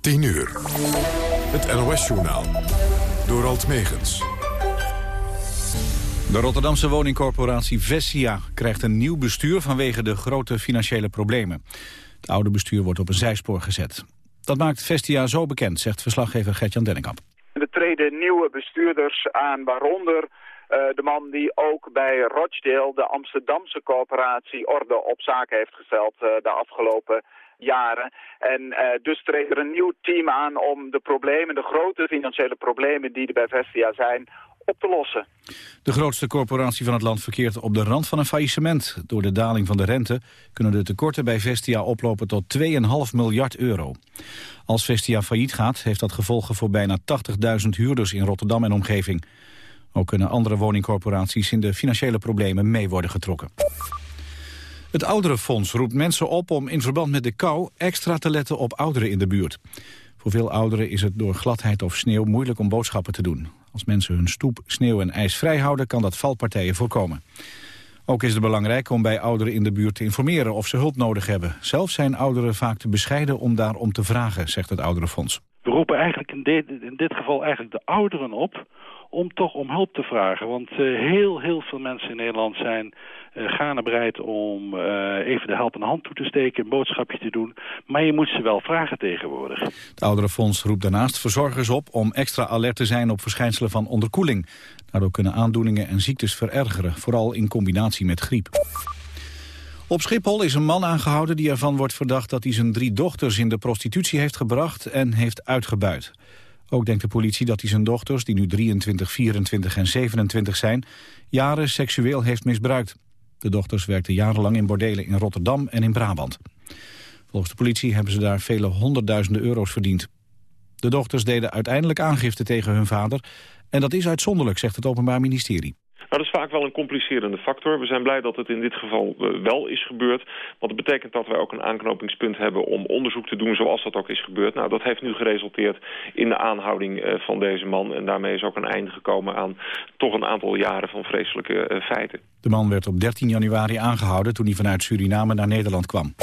10 uur. Het NOS-journaal. Door Alt Megens. De Rotterdamse woningcorporatie Vestia krijgt een nieuw bestuur vanwege de grote financiële problemen. Het oude bestuur wordt op een zijspoor gezet. Dat maakt Vestia zo bekend, zegt verslaggever Gertjan Dennekamp. Er treden nieuwe bestuurders aan, waaronder uh, de man die ook bij Rochdale, de Amsterdamse corporatie, orde op zaken heeft gesteld uh, de afgelopen jaren. En uh, dus treedt er een nieuw team aan om de problemen, de grote financiële problemen die er bij Vestia zijn, op te lossen. De grootste corporatie van het land verkeert op de rand van een faillissement. Door de daling van de rente kunnen de tekorten bij Vestia oplopen tot 2,5 miljard euro. Als Vestia failliet gaat, heeft dat gevolgen voor bijna 80.000 huurders in Rotterdam en omgeving. Ook kunnen andere woningcorporaties in de financiële problemen mee worden getrokken. Het Ouderenfonds roept mensen op om in verband met de kou extra te letten op ouderen in de buurt. Voor veel ouderen is het door gladheid of sneeuw moeilijk om boodschappen te doen. Als mensen hun stoep, sneeuw en ijs vrij houden, kan dat valpartijen voorkomen. Ook is het belangrijk om bij ouderen in de buurt te informeren of ze hulp nodig hebben. Zelf zijn ouderen vaak te bescheiden om daarom te vragen, zegt het Ouderenfonds. We roepen eigenlijk in dit, in dit geval eigenlijk de ouderen op om toch om hulp te vragen. Want uh, heel, heel veel mensen in Nederland zijn uh, gaande bereid om uh, even de helpende hand toe te steken, een boodschapje te doen. Maar je moet ze wel vragen tegenwoordig. Het Ouderenfonds roept daarnaast verzorgers op om extra alert te zijn op verschijnselen van onderkoeling. Daardoor kunnen aandoeningen en ziektes verergeren, vooral in combinatie met griep. Op Schiphol is een man aangehouden die ervan wordt verdacht dat hij zijn drie dochters in de prostitutie heeft gebracht en heeft uitgebuit. Ook denkt de politie dat hij zijn dochters, die nu 23, 24 en 27 zijn, jaren seksueel heeft misbruikt. De dochters werkten jarenlang in bordelen in Rotterdam en in Brabant. Volgens de politie hebben ze daar vele honderdduizenden euro's verdiend. De dochters deden uiteindelijk aangifte tegen hun vader en dat is uitzonderlijk, zegt het Openbaar Ministerie. Nou, dat is vaak wel een complicerende factor. We zijn blij dat het in dit geval uh, wel is gebeurd. Want dat betekent dat wij ook een aanknopingspunt hebben om onderzoek te doen zoals dat ook is gebeurd. Nou, dat heeft nu geresulteerd in de aanhouding uh, van deze man. En daarmee is ook een einde gekomen aan toch een aantal jaren van vreselijke uh, feiten. De man werd op 13 januari aangehouden toen hij vanuit Suriname naar Nederland kwam.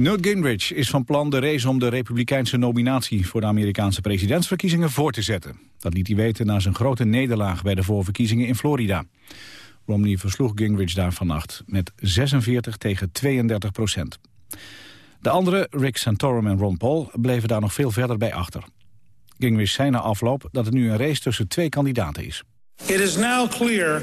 Newt Gingrich is van plan de race om de republikeinse nominatie voor de Amerikaanse presidentsverkiezingen voor te zetten. Dat liet hij weten na zijn grote nederlaag bij de voorverkiezingen in Florida. Romney versloeg Gingrich daar vannacht met 46 tegen 32 procent. De anderen, Rick Santorum en Ron Paul, bleven daar nog veel verder bij achter. Gingrich zei na afloop dat het nu een race tussen twee kandidaten is. It is now clear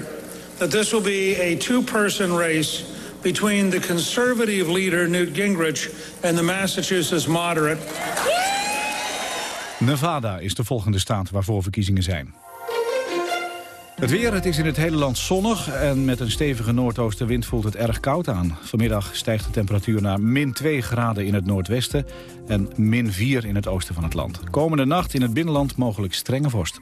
that this will be a two-person race between the conservative leader Newt Gingrich and the Massachusetts moderate. Nevada is de volgende staat waarvoor verkiezingen zijn. Het weer, het is in het hele land zonnig en met een stevige noordoostenwind voelt het erg koud aan. Vanmiddag stijgt de temperatuur naar min 2 graden in het noordwesten en min 4 in het oosten van het land. Komende nacht in het binnenland mogelijk strenge vorst.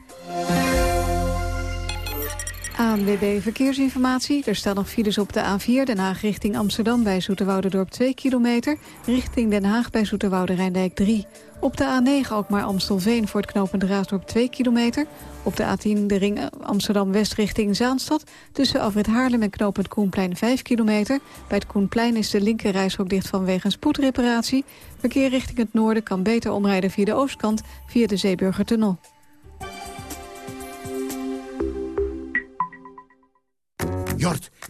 ANWB Verkeersinformatie. Er staan nog files op de A4 Den Haag richting Amsterdam bij Zoeterwouderdorp 2 kilometer. Richting Den Haag bij Zoeterwoude Rijndijk 3. Op de A9 ook maar Amstelveen voor het knooppunt Raasdorp 2 kilometer. Op de A10 de ring Amsterdam-West richting Zaanstad. Tussen Afrit Haarlem en knooppunt Koenplein 5 kilometer. Bij het Koenplein is de linkerrijstrook dicht vanwege een spoedreparatie. Verkeer richting het noorden kan beter omrijden via de oostkant via de Zeeburgertunnel. Jort,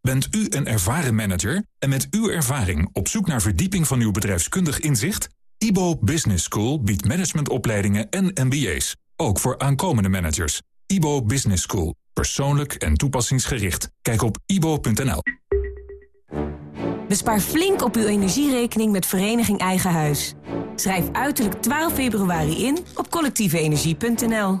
Bent u een ervaren manager en met uw ervaring op zoek naar verdieping van uw bedrijfskundig inzicht? IBO Business School biedt managementopleidingen en MBA's, ook voor aankomende managers. IBO Business School. Persoonlijk en toepassingsgericht. Kijk op ibo.nl. Bespaar flink op uw energierekening met Vereniging Eigen Huis. Schrijf uiterlijk 12 februari in op collectieveenergie.nl.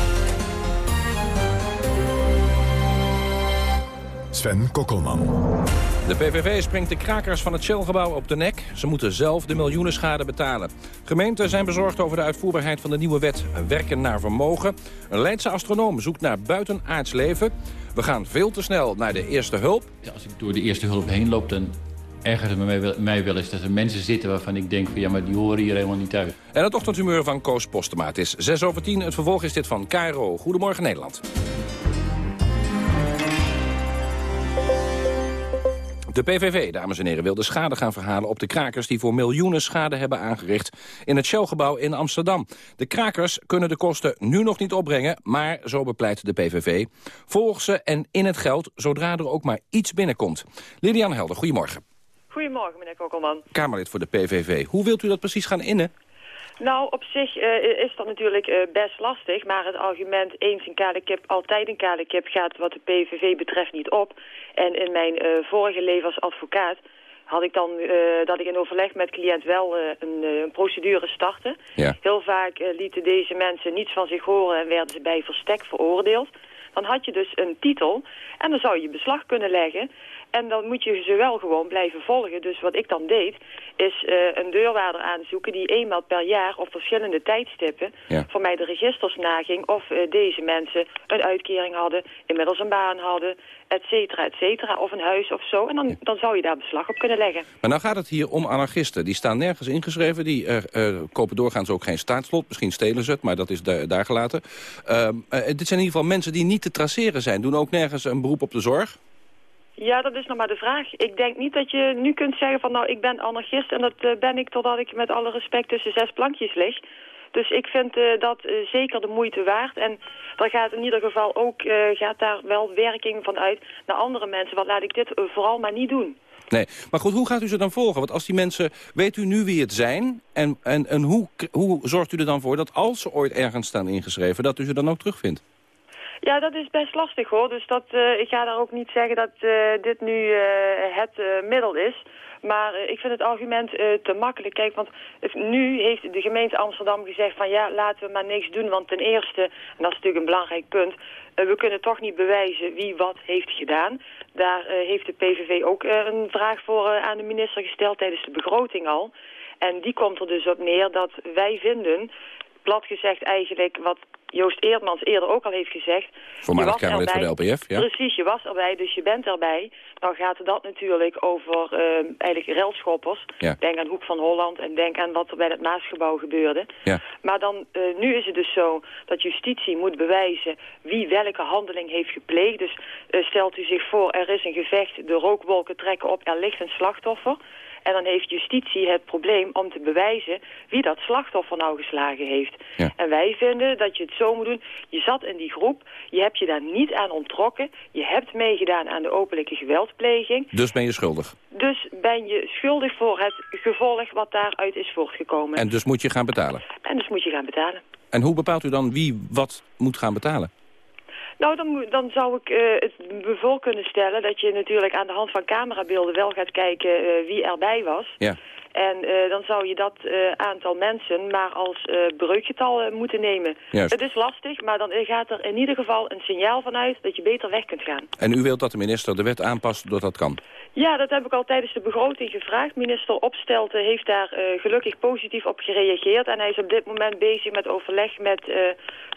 Sven Kokkelman. De PVV springt de krakers van het Shell-gebouw op de nek. Ze moeten zelf de miljoenen schade betalen. Gemeenten zijn bezorgd over de uitvoerbaarheid van de nieuwe wet. Werken naar vermogen. Een Leidse astronoom zoekt naar buitenaards leven. We gaan veel te snel naar de eerste hulp. Ja, als ik door de eerste hulp heen loop, dan ergert het mij wel, mij wel eens dat er mensen zitten waarvan ik denk van ja, maar die horen hier helemaal niet thuis. En het ochtendhumeur van Koos Postema. Het is 6 over 10. Het vervolg is dit van Cairo. Goedemorgen Nederland. De PVV, dames en heren, wil de schade gaan verhalen op de krakers... die voor miljoenen schade hebben aangericht in het Shell-gebouw in Amsterdam. De krakers kunnen de kosten nu nog niet opbrengen... maar, zo bepleit de PVV, volg ze en in het geld... zodra er ook maar iets binnenkomt. Lilian Helder, goedemorgen. Goedemorgen, meneer Kokkelman. Kamerlid voor de PVV. Hoe wilt u dat precies gaan innen? Nou, op zich uh, is dat natuurlijk uh, best lastig, maar het argument eens een kale kip, altijd een kale kip gaat wat de PVV betreft niet op. En in mijn uh, vorige leven als advocaat had ik dan dat ik in overleg met cliënt wel een, een, procedure startte. Ja. Heel vaak lieten deze mensen niets van zich horen en werden ze bij verstek veroordeeld. Dan had je dus een titel en dan zou je beslag kunnen leggen. En dan moet je ze wel gewoon blijven volgen. Dus wat ik dan deed, is uh, een deurwaarder aanzoeken die eenmaal per jaar op verschillende tijdstippen ja. voor mij de registers naging of uh, deze mensen een uitkering hadden, inmiddels een baan hadden, et cetera, et cetera, of een huis of zo. En dan, dan zou je daar beslag op kunnen leggen. Maar nou gaat het hier om anarchisten. Die staan nergens ingeschreven, die uh, kopen doorgaans ook geen staatslot. Misschien stelen ze het, maar dat is da daar gelaten. Ehm, dit zijn in ieder geval mensen die niet te traceren zijn. Doen ook nergens een beroep op de zorg. Ja, dat is nog maar de vraag. Ik denk niet dat je nu kunt zeggen van nou, ik ben anarchist en dat uh, ben ik totdat ik met alle respect tussen zes plankjes lig. Dus ik vind uh, dat uh, zeker de moeite waard. En er gaat in ieder geval ook gaat daar wel werking van uit naar andere mensen. Want laat ik dit vooral maar niet doen. Nee, maar goed, hoe gaat u ze dan volgen? Want als die mensen, weet u nu wie het zijn? En, en, en hoe, hoe zorgt u er dan voor dat als ze ooit ergens staan ingeschreven... dat u ze dan ook terugvindt? Ja, dat is best lastig hoor. Dus dat, uh, ik ga daar ook niet zeggen dat uh, dit nu uh, het middel is. Maar ik vind het argument te makkelijk. Kijk, want nu heeft de gemeente Amsterdam gezegd van ja, laten we maar niks doen. Want ten eerste, en dat is natuurlijk een belangrijk punt, we kunnen toch niet bewijzen wie wat heeft gedaan. Daar heeft de PVV ook een vraag voor aan de minister gesteld tijdens de begroting al. En die komt er dus op neer dat wij vinden, plat gezegd eigenlijk wat Joost Eerdmans eerder ook al heeft gezegd... Voormalig Kamerlid voor de LPF, ja. Precies, je was erbij, dus je bent erbij. Dan gaat dat natuurlijk over uh, eigenlijk relschoppers. Ja. Denk aan Hoek van Holland en denk aan wat er bij het Maasgebouw gebeurde. Ja. Maar dan, uh, nu is het dus zo dat justitie moet bewijzen wie welke handeling heeft gepleegd. Dus uh, stelt u zich voor, er is een gevecht, de rookwolken trekken op, er ligt een slachtoffer... En dan heeft justitie het probleem om te bewijzen wie dat slachtoffer nou geslagen heeft. Ja. En wij vinden dat je het zo moet doen. Je zat in die groep, je hebt je daar niet aan ontrokken. Je hebt meegedaan aan de openlijke geweldpleging. Dus ben je schuldig? Dus ben je schuldig voor het gevolg wat daaruit is voortgekomen. En dus moet je gaan betalen? En dus moet je gaan betalen. En hoe bepaalt u dan wie wat moet gaan betalen? Nou, dan, dan zou ik uh, het voor kunnen stellen dat je natuurlijk aan de hand van camerabeelden wel gaat kijken uh, wie erbij was. Ja. En uh, dan zou je dat aantal mensen maar als breukgetal moeten nemen. Juist. Het is lastig, maar dan gaat er in ieder geval een signaal vanuit dat je beter weg kunt gaan. En u wilt dat de minister de wet aanpast doordat dat kan? Ja, dat heb ik al tijdens de begroting gevraagd. Minister Opstelten heeft daar gelukkig positief op gereageerd. En hij is op dit moment bezig met overleg met,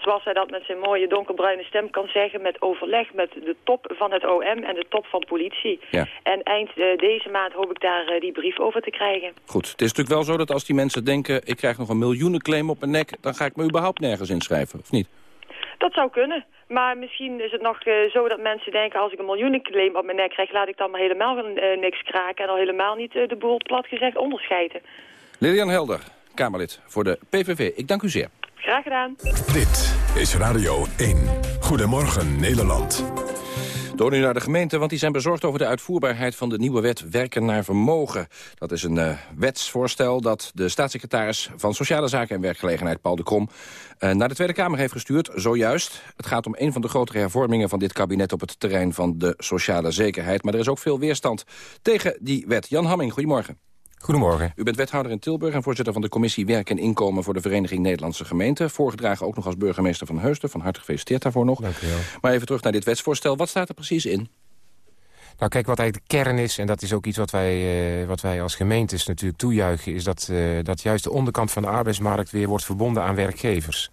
zoals hij dat met zijn mooie donkerbruine stem kan zeggen... met overleg met de top van het OM en de top van politie. Ja. En eind deze maand hoop ik daar die brief over te krijgen. Goed, het is natuurlijk wel zo dat als die mensen denken... ik krijg nog een miljoenenclaim op mijn nek... dan ga ik me überhaupt nergens inschrijven, of niet? Dat zou kunnen. Maar misschien is het nog uh, zo dat mensen denken... als ik een miljoenenclaim op mijn nek krijg... laat ik dan maar helemaal uh, niks kraken... en al helemaal niet uh, de boel plat gezegd onderscheiden. Lilian Helder, Kamerlid voor de PVV. Ik dank u zeer. Graag gedaan. Dit is Radio 1. Goedemorgen Nederland. Door nu naar de gemeente, want die zijn bezorgd over de uitvoerbaarheid van de nieuwe wet Werken naar Vermogen. Dat is een uh, wetsvoorstel dat de staatssecretaris van Sociale Zaken en Werkgelegenheid, Paul de Krom, uh, naar de Tweede Kamer heeft gestuurd, zojuist. Het gaat om een van de grotere hervormingen van dit kabinet op het terrein van de sociale zekerheid. Maar er is ook veel weerstand tegen die wet. Jan Hamming, goedemorgen. Goedemorgen. U bent wethouder in Tilburg en voorzitter van de commissie Werk en Inkomen voor de Vereniging Nederlandse Gemeenten. Voorgedragen ook nog als burgemeester van Heusden. Van harte gefeliciteerd daarvoor nog. Dank u wel. Maar even terug naar dit wetsvoorstel. Wat staat er precies in? Nou kijk, wat eigenlijk de kern is, en dat is ook iets wat wij, uh, wat wij als gemeentes natuurlijk toejuichen... is dat, uh, dat juist de onderkant van de arbeidsmarkt weer wordt verbonden aan werkgevers.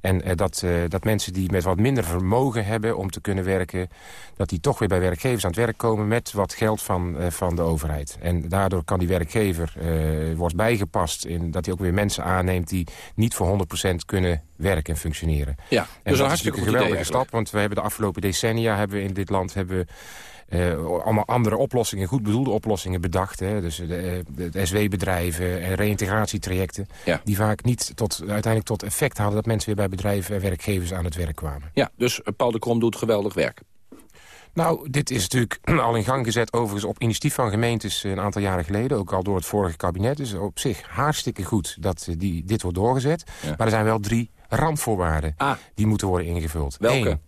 En uh, dat, uh, dat mensen die met wat minder vermogen hebben om te kunnen werken... dat die toch weer bij werkgevers aan het werk komen met wat geld van, uh, van de overheid. En daardoor kan die werkgever, wordt bijgepast... in dat hij ook weer mensen aanneemt die niet voor 100% kunnen werken en functioneren. Ja, en dus dat een is natuurlijk een geweldige stap, want we hebben de afgelopen decennia... hebben we in dit land hebben allemaal andere oplossingen, goed bedoelde oplossingen bedacht. Hè? Dus de, de SW-bedrijven en reïntegratietrajecten... Ja. die vaak niet tot, uiteindelijk tot effect hadden... dat mensen weer bij bedrijven en werkgevers aan het werk kwamen. Ja, dus Paul de Krom doet geweldig werk. Nou, dit is natuurlijk al in gang gezet overigens op initiatief van gemeentes een aantal jaren geleden. Ook al door het vorige kabinet. Dus op zich hartstikke goed dat die, dit wordt doorgezet. Ja. Maar er zijn wel drie randvoorwaarden ah. die moeten worden ingevuld. Welke? Eén,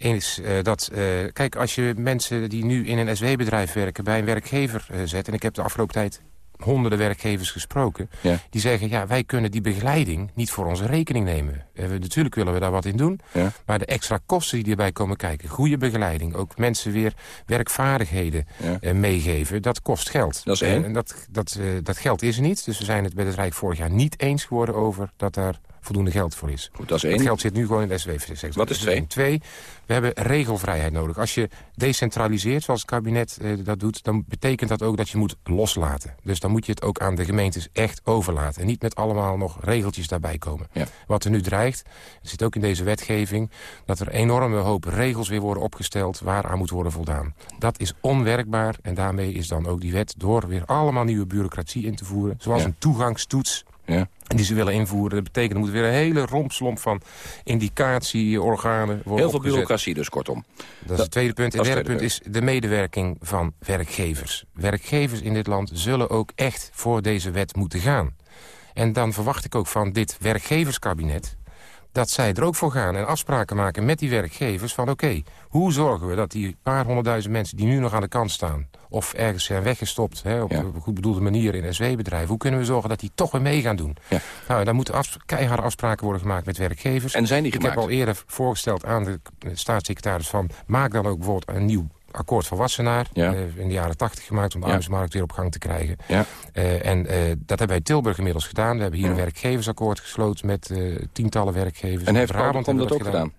is uh, dat, uh, kijk, als je mensen die nu in een SW-bedrijf werken... bij een werkgever uh, zet, en ik heb de afgelopen tijd honderden werkgevers gesproken... Ja. die zeggen, ja, wij kunnen die begeleiding niet voor onze rekening nemen. We, natuurlijk willen we daar wat in doen, ja. maar de extra kosten die erbij komen kijken... goede begeleiding, ook mensen weer werkvaardigheden ja. meegeven, dat kost geld. Dat is één. En dat, dat, dat geld is er niet, dus we zijn het bij het Rijk vorig jaar niet eens geworden over... dat daar voldoende geld voor is. Goed, dat is één. Het geld zit nu gewoon in de SW-sector. Wat is twee? Twee, we hebben regelvrijheid nodig. Als je decentraliseert, zoals het kabinet eh, dat doet... dan betekent dat ook dat je moet loslaten. Dus dan moet je het ook aan de gemeentes echt overlaten. En niet met allemaal nog regeltjes daarbij komen. Ja. Wat er nu dreigt, zit ook in deze wetgeving... dat er enorme hoop regels weer worden opgesteld... waaraan moet worden voldaan. Dat is onwerkbaar en daarmee is dan ook die wet... door weer allemaal nieuwe bureaucratie in te voeren... zoals Ja. een toegangstoets Ja. die ze willen invoeren. Dat betekent, er moet weer een hele rompslomp van indicatieorganen worden Heel veel opgezet. bureaucratie dus, kortom. Dat is het tweede punt. En het derde punt is de medewerking van werkgevers. Werkgevers in dit land zullen ook echt voor deze wet moeten gaan. En dan verwacht ik ook van dit werkgeverskabinet dat zij er ook voor gaan en afspraken maken met die werkgevers... van oké, hoe zorgen we dat die paar honderdduizend mensen die nu nog aan de kant staan... of ergens zijn weggestopt hè, op, Ja. een goed bedoelde manier in SW-bedrijven... hoe kunnen we zorgen dat die toch weer mee gaan doen? Ja. Nou, daar moeten afs- keiharde afspraken worden gemaakt met werkgevers. En zijn die Ik gemaakt? heb al eerder voorgesteld aan de staatssecretaris van... maak dan ook bijvoorbeeld een nieuw akkoord van Wassenaar... Ja. eh, in de jaren tachtig gemaakt om de Ja. arbeidsmarkt weer op gang te krijgen. Ja. Eh, en eh, dat hebben wij in Tilburg inmiddels gedaan. We hebben hier een werkgeversakkoord gesloten met tientallen werkgevers. En heeft Brabant dat ook gedaan?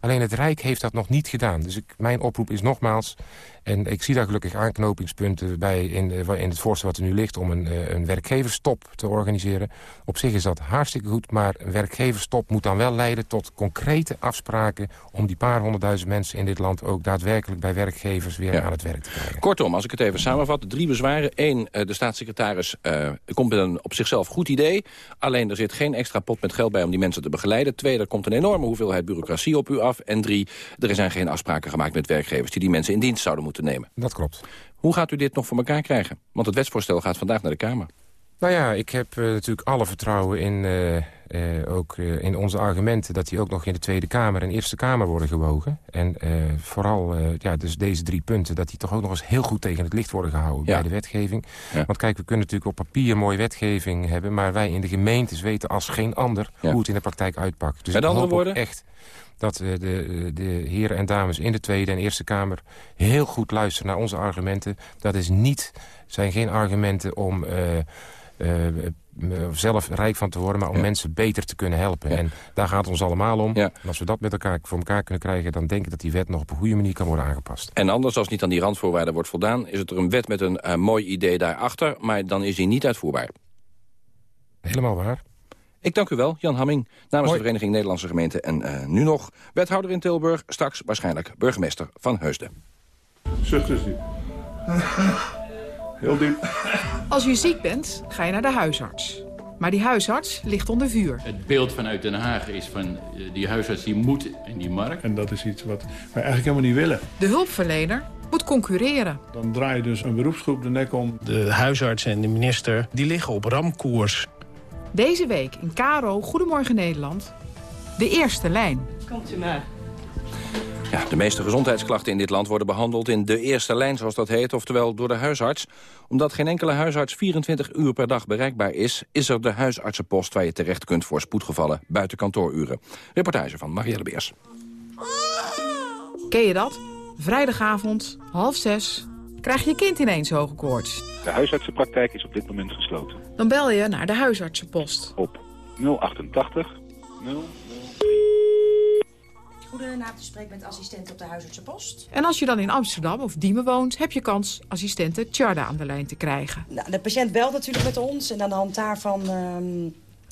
Alleen het Rijk heeft dat nog niet gedaan. Dus ik, mijn oproep is nogmaals... en ik zie daar gelukkig aanknopingspunten bij in, eh, in het voorstel wat er nu ligt... om een, eh, een werkgeverstop te organiseren. Op zich is dat hartstikke goed, maar een werkgeverstop moet dan wel leiden... tot concrete afspraken om die paar honderdduizend mensen in dit land... ook daadwerkelijk bij werkgevers weer Ja. aan het werk te krijgen. Kortom, als ik het even samenvat, drie bezwaren. Eén, eh, de staatssecretaris komt met een op zichzelf goed idee. Alleen er zit geen extra pot met geld bij om die mensen te begeleiden. Twee, er komt een enorme hoeveelheid bureaucratie op u af. En drie, er zijn geen afspraken gemaakt met werkgevers... die die mensen in dienst zouden moeten nemen. Dat klopt. Hoe gaat u dit nog voor elkaar krijgen? Want het wetsvoorstel gaat vandaag naar de Kamer. Nou ja, ik heb eh, natuurlijk alle vertrouwen in, eh, eh, ook, in onze argumenten... dat die ook nog in de Tweede Kamer en Eerste Kamer worden gewogen. En vooral ja, dus deze drie punten... dat die toch ook nog eens heel goed tegen het licht worden gehouden Ja. bij de wetgeving. Ja. Want kijk, we kunnen natuurlijk op papier mooie wetgeving hebben... maar wij in de gemeentes weten als geen ander Ja. hoe het in de praktijk uitpakt. Dus Met andere woorden? echt dat eh, de, de heren en dames in de Tweede en Eerste Kamer... heel goed luisteren naar onze argumenten. Dat is niet, zijn geen argumenten om... eh, eh, eh, zelf rijk van te worden, maar om Ja. mensen beter te kunnen helpen. Ja. En daar gaat het ons allemaal om. Ja. En als we dat met elkaar voor elkaar kunnen krijgen... dan denk ik dat die wet nog op een goede manier kan worden aangepast. En anders, als niet aan die randvoorwaarden wordt voldaan... is het er een wet met een eh, mooi idee daarachter... maar dan is die niet uitvoerbaar. Helemaal waar. Ik dank u wel, Jan Hamming, namens de Vereniging Nederlandse Gemeenten. En eh, nu nog wethouder in Tilburg, straks waarschijnlijk burgemeester van Heusden. Zucht eens diep. Heel diep. Als je ziek bent, ga je naar de huisarts. Maar die huisarts ligt onder vuur. Het beeld vanuit Den Haag is van eh, die huisarts die moet in die markt. En dat is iets wat wij eigenlijk helemaal niet willen. De hulpverlener moet concurreren. Dan draai je dus een beroepsgroep de nek om. De huisarts en de minister die liggen op ramkoers. Deze week in Caro Goedemorgen Nederland. De eerste lijn. Komt u maar. Ja, de meeste gezondheidsklachten in dit land worden behandeld in de eerste lijn, zoals dat heet, oftewel door de huisarts. Omdat geen enkele huisarts 24 uur per dag bereikbaar is, is er de huisartsenpost waar je terecht kunt voor spoedgevallen buiten kantooruren. Reportage van Marielle Beers. Ken je dat? Vrijdagavond, half zes, krijg je kind ineens hoge koorts. De huisartsenpraktijk is op dit moment gesloten. Dan bel je naar de huisartsenpost. Op 088 0 Goedenavond, u spreekt met assistent op de huisartsenpost. En als je dan in Amsterdam of Diemen woont... heb je kans assistente Tjarda aan de lijn te krijgen. Nou, de patiënt belt natuurlijk met ons en aan de hand daarvan... ehm,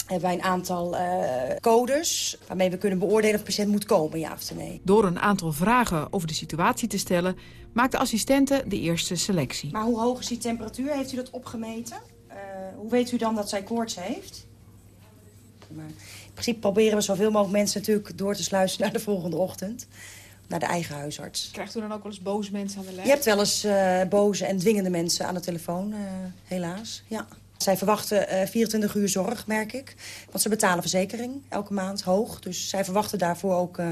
hebben wij een aantal eh, codes waarmee we kunnen beoordelen of de patiënt moet komen, ja of nee. Door een aantal vragen over de situatie te stellen... maakt de assistente de eerste selectie. Maar hoe hoog is die temperatuur? Heeft u dat opgemeten? Eh, hoe weet u dan dat zij koorts heeft? Maar in principe proberen we zoveel mogelijk mensen natuurlijk door te sluizen naar de volgende ochtend. Naar de eigen huisarts. Krijgt u dan ook wel eens boze mensen aan de lijn? Je hebt wel eens eh, boze en dwingende mensen aan de telefoon, eh, helaas. Ja. Zij verwachten eh, 24 uur zorg, merk ik. Want ze betalen verzekering elke maand hoog. Dus zij verwachten daarvoor ook eh,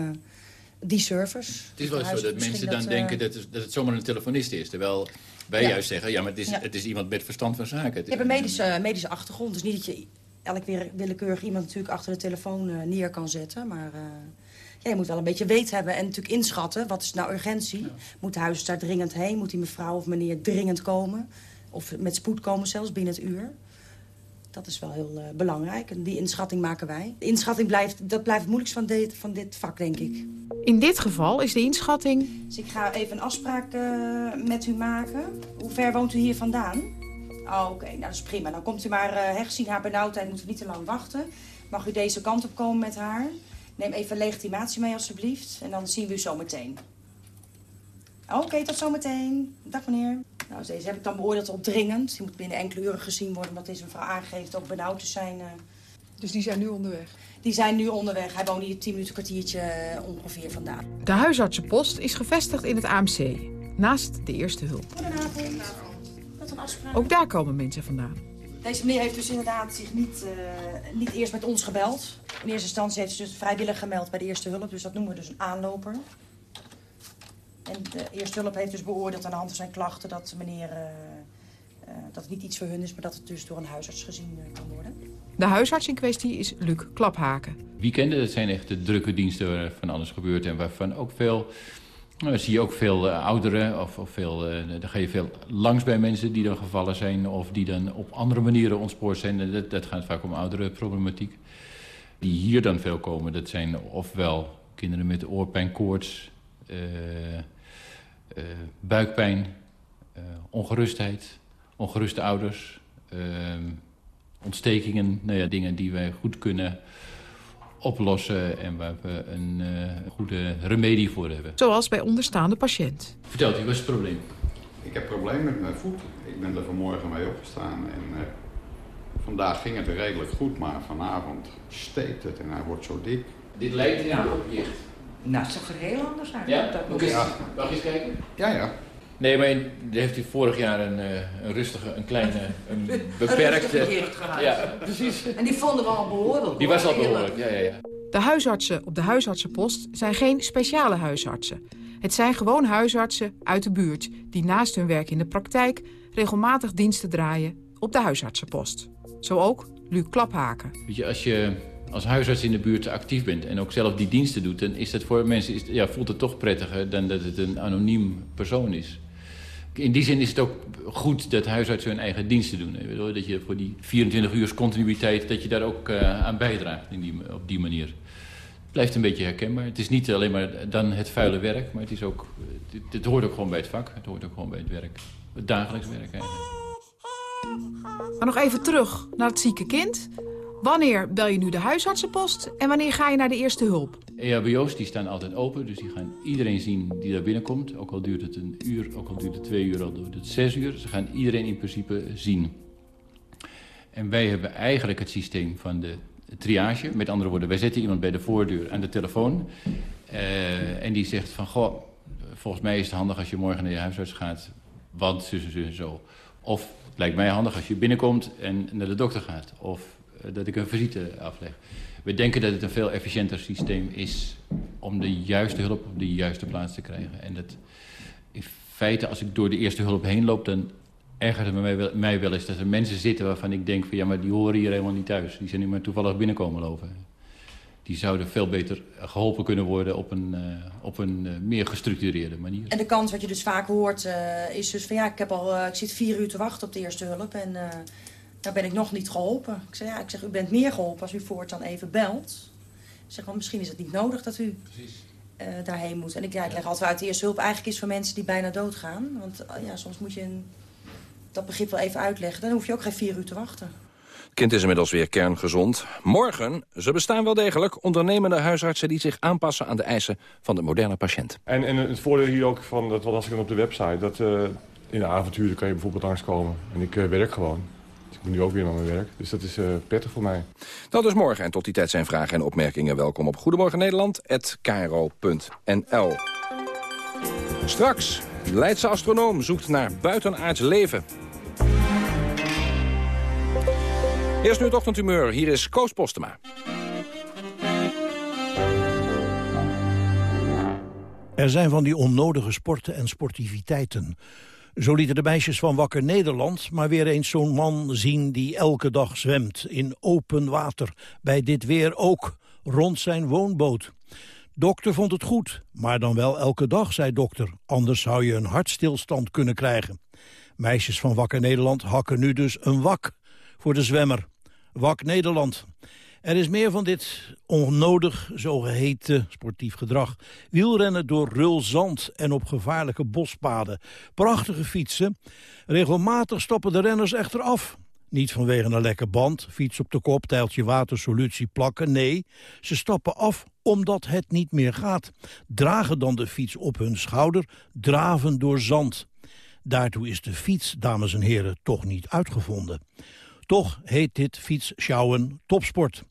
die service. Het is wel zo dat mensen dan denken dat het, dat het zomaar een telefonist is. Terwijl wij Ja. juist zeggen, ja, maar het is, Ja. het is iemand met verstand van zaken. Het Je hebt een medische, medische achtergrond. Dus niet dat je elk weer willekeurig iemand natuurlijk achter de telefoon eh, neer kan zetten. Maar eh, ja, je moet wel een beetje weten hebben en natuurlijk inschatten. Wat is nou urgentie? Moet de huisarts daar dringend heen? Moet die mevrouw of meneer dringend komen? Of met spoed komen zelfs binnen het uur? Dat is wel heel eh, belangrijk. En die inschatting maken wij. De inschatting blijft, dat blijft het moeilijkst van dit, van dit vak, denk ik. In dit geval is de inschatting... Dus ik ga even een afspraak eh, met u maken. Hoe ver woont u hier vandaan? Oh, oké, nou dat is prima. Dan komt u maar uh, hergezien haar benauwdheid, moeten we niet te lang wachten. Mag u deze kant op komen met haar? Neem even legitimatie mee alstublieft. En dan zien we u zo meteen. Oké, tot zometeen. Dag meneer. Nou, deze heb ik dan beoordeeld op dringend. Die moet binnen enkele uren gezien worden, omdat deze mevrouw aangeeft ook benauwd te zijn. eh. Dus die zijn nu onderweg? Die zijn nu onderweg. Hij woont hier 10 minuten, kwartiertje eh, ongeveer vandaan. De huisartsenpost is gevestigd in het AMC, naast de eerste hulp. Goedenavond. Wat een afspraak. Ook daar komen mensen vandaan. Deze meneer heeft dus inderdaad zich niet, eh, niet eerst met ons gebeld. In eerste instantie heeft ze dus vrijwillig gemeld bij de eerste hulp. Dus dat noemen we dus een aanloper. En de eerste hulp heeft dus beoordeeld aan de hand van zijn klachten... dat de meneer eh, eh, dat het niet iets voor hun is... maar dat het dus door een huisarts gezien eh, kan worden. De huisarts in kwestie is Luc Klaphaken. Weekenden, dat zijn echt de drukke diensten waar van alles gebeurt. En waarvan ook veel, dan zie je ook veel ouderen. Of, of veel, eh, dan ga je veel langs bij mensen die dan gevallen zijn. Of die dan op andere manieren ontspoord zijn. Dat, dat gaat vaak om oudere problematiek. Die hier dan veel komen, dat zijn ofwel kinderen met oorpijn, koorts, buikpijn, eh, ongerustheid, ongeruste ouders, eh, ontstekingen. Nou ja, dingen die wij goed kunnen oplossen en waar we een eh, goede remedie voor hebben. Zoals bij onderstaande patiënt. Vertelt u, wat is het probleem? Ik heb problemen met mijn voet. Ik ben er vanmorgen mee opgestaan en eh, vandaag ging het redelijk goed, maar vanavond steekt het en hij wordt zo dik. Dit lijkt ja. op jicht. Nou, het zag er heel anders uit. Ja? Dat Mag je eens kijken? Ja, ja. Nee, maar in- heeft u vorig jaar een, eh, een rustige, een kleine, een beperkte... Een gehad. Ja, precies. En die vonden we al behoorlijk. Die was al hoor. behoorlijk, ja, ja, ja. De huisartsen op de huisartsenpost zijn geen speciale huisartsen. Het zijn gewoon huisartsen uit de buurt... die naast hun werk in de praktijk regelmatig diensten draaien op de huisartsenpost. Zo ook Luc Klaphaken. Weet je, als je als huisarts in de buurt actief bent en ook zelf die diensten doet... dan is dat voor mensen, is, ja, voelt het toch prettiger dan dat het een anoniem persoon is. In die zin is het ook goed dat huisartsen hun eigen diensten doen. Dat je voor die 24 uur continuïteit, dat je daar ook eh, aan bijdraagt in die, op die manier. Het blijft een beetje herkenbaar. Het is niet alleen maar dan het vuile werk, maar het, is ook, het, hoort ook gewoon bij het vak. Het hoort ook gewoon bij het werk. Het dagelijks werk. Maar nog even terug naar het zieke kind. Wanneer bel je nu de huisartsenpost en wanneer ga je naar de eerste hulp? EHBO's die staan altijd open, dus die gaan iedereen zien die daar binnenkomt. Ook al duurt het een uur, ook al duurt het twee uur, al duurt het zes uur. Ze gaan iedereen in principe zien. En wij hebben eigenlijk het systeem van de triage. Met andere woorden, wij zetten iemand bij de voordeur aan de telefoon. Uh, en die zegt van, goh, volgens mij is het handig als je morgen naar je huisarts gaat. Want zo, zo, zo. Of het lijkt mij handig als je binnenkomt en naar de dokter gaat. Of dat ik een visite afleg. We denken dat het een veel efficiënter systeem is om de juiste hulp op de juiste plaats te krijgen. En dat in feite, als ik door de eerste hulp heen loop, dan ergert het mij wel, mij wel eens dat er mensen zitten waarvan ik denk van ja, maar die horen hier helemaal niet thuis. Die zijn nu maar toevallig binnenkomen lopen. Die zouden veel beter geholpen kunnen worden op een, uh, op een uh, meer gestructureerde manier. En de kans wat je dus vaak hoort is dus van ja, ik, heb al, ik zit vier uur te wachten op de eerste hulp en daar ben ik nog niet geholpen. Ik zeg ja, ik zeg u bent meer geholpen als u voortaan even belt. Ik zeg wel, misschien is het niet nodig dat u daarheen moet. En ik, ja, ik leg altijd uit, de eerste hulp eigenlijk is voor mensen die bijna doodgaan. Want ja, soms moet je een dat begrip wel even uitleggen. Dan hoef je ook geen vier uur te wachten. Het kind is inmiddels weer kerngezond. Morgen, ze bestaan wel degelijk, ondernemende huisartsen... die zich aanpassen aan de eisen van de moderne patiënt. En, en het voordeel hier ook van, dat las ik dan op de website... dat uh, in de avonturen kan je bijvoorbeeld langskomen. En ik uh, werk gewoon. Dus ben nu ook weer naar mijn werk. Dus dat is uh, prettig voor mij. Dat is morgen. En tot die tijd zijn vragen en opmerkingen welkom op Goedemorgen Nederland@kro.nl. Straks, Leidse astronoom zoekt naar buitenaards leven. Eerst nu het ochtendhumeur. Hier is Koos Postema. Er zijn van die onnodige sporten en sportiviteiten. Zo lieten de meisjes van Wakker Nederland maar weer eens zo'n man zien... die elke dag zwemt in open water, bij dit weer ook, rond zijn woonboot. Dokter vond het goed, maar dan wel elke dag, zei dokter. Anders zou je een hartstilstand kunnen krijgen. Meisjes van Wakker Nederland hakken nu dus een wak voor de zwemmer. Wak Nederland. Er is meer van dit onnodig zogeheten sportief gedrag. Wielrennen door rulzand en op gevaarlijke bospaden. Prachtige fietsen. Regelmatig stoppen de renners echter af. Niet vanwege een lekke band, fiets op de kop, tijltje water, solutie plakken. Nee, ze stappen af omdat het niet meer gaat. Dragen dan de fiets op hun schouder, draven door zand. Daartoe is de fiets, dames en heren, toch niet uitgevonden. Toch heet dit fietssjouwen topsport.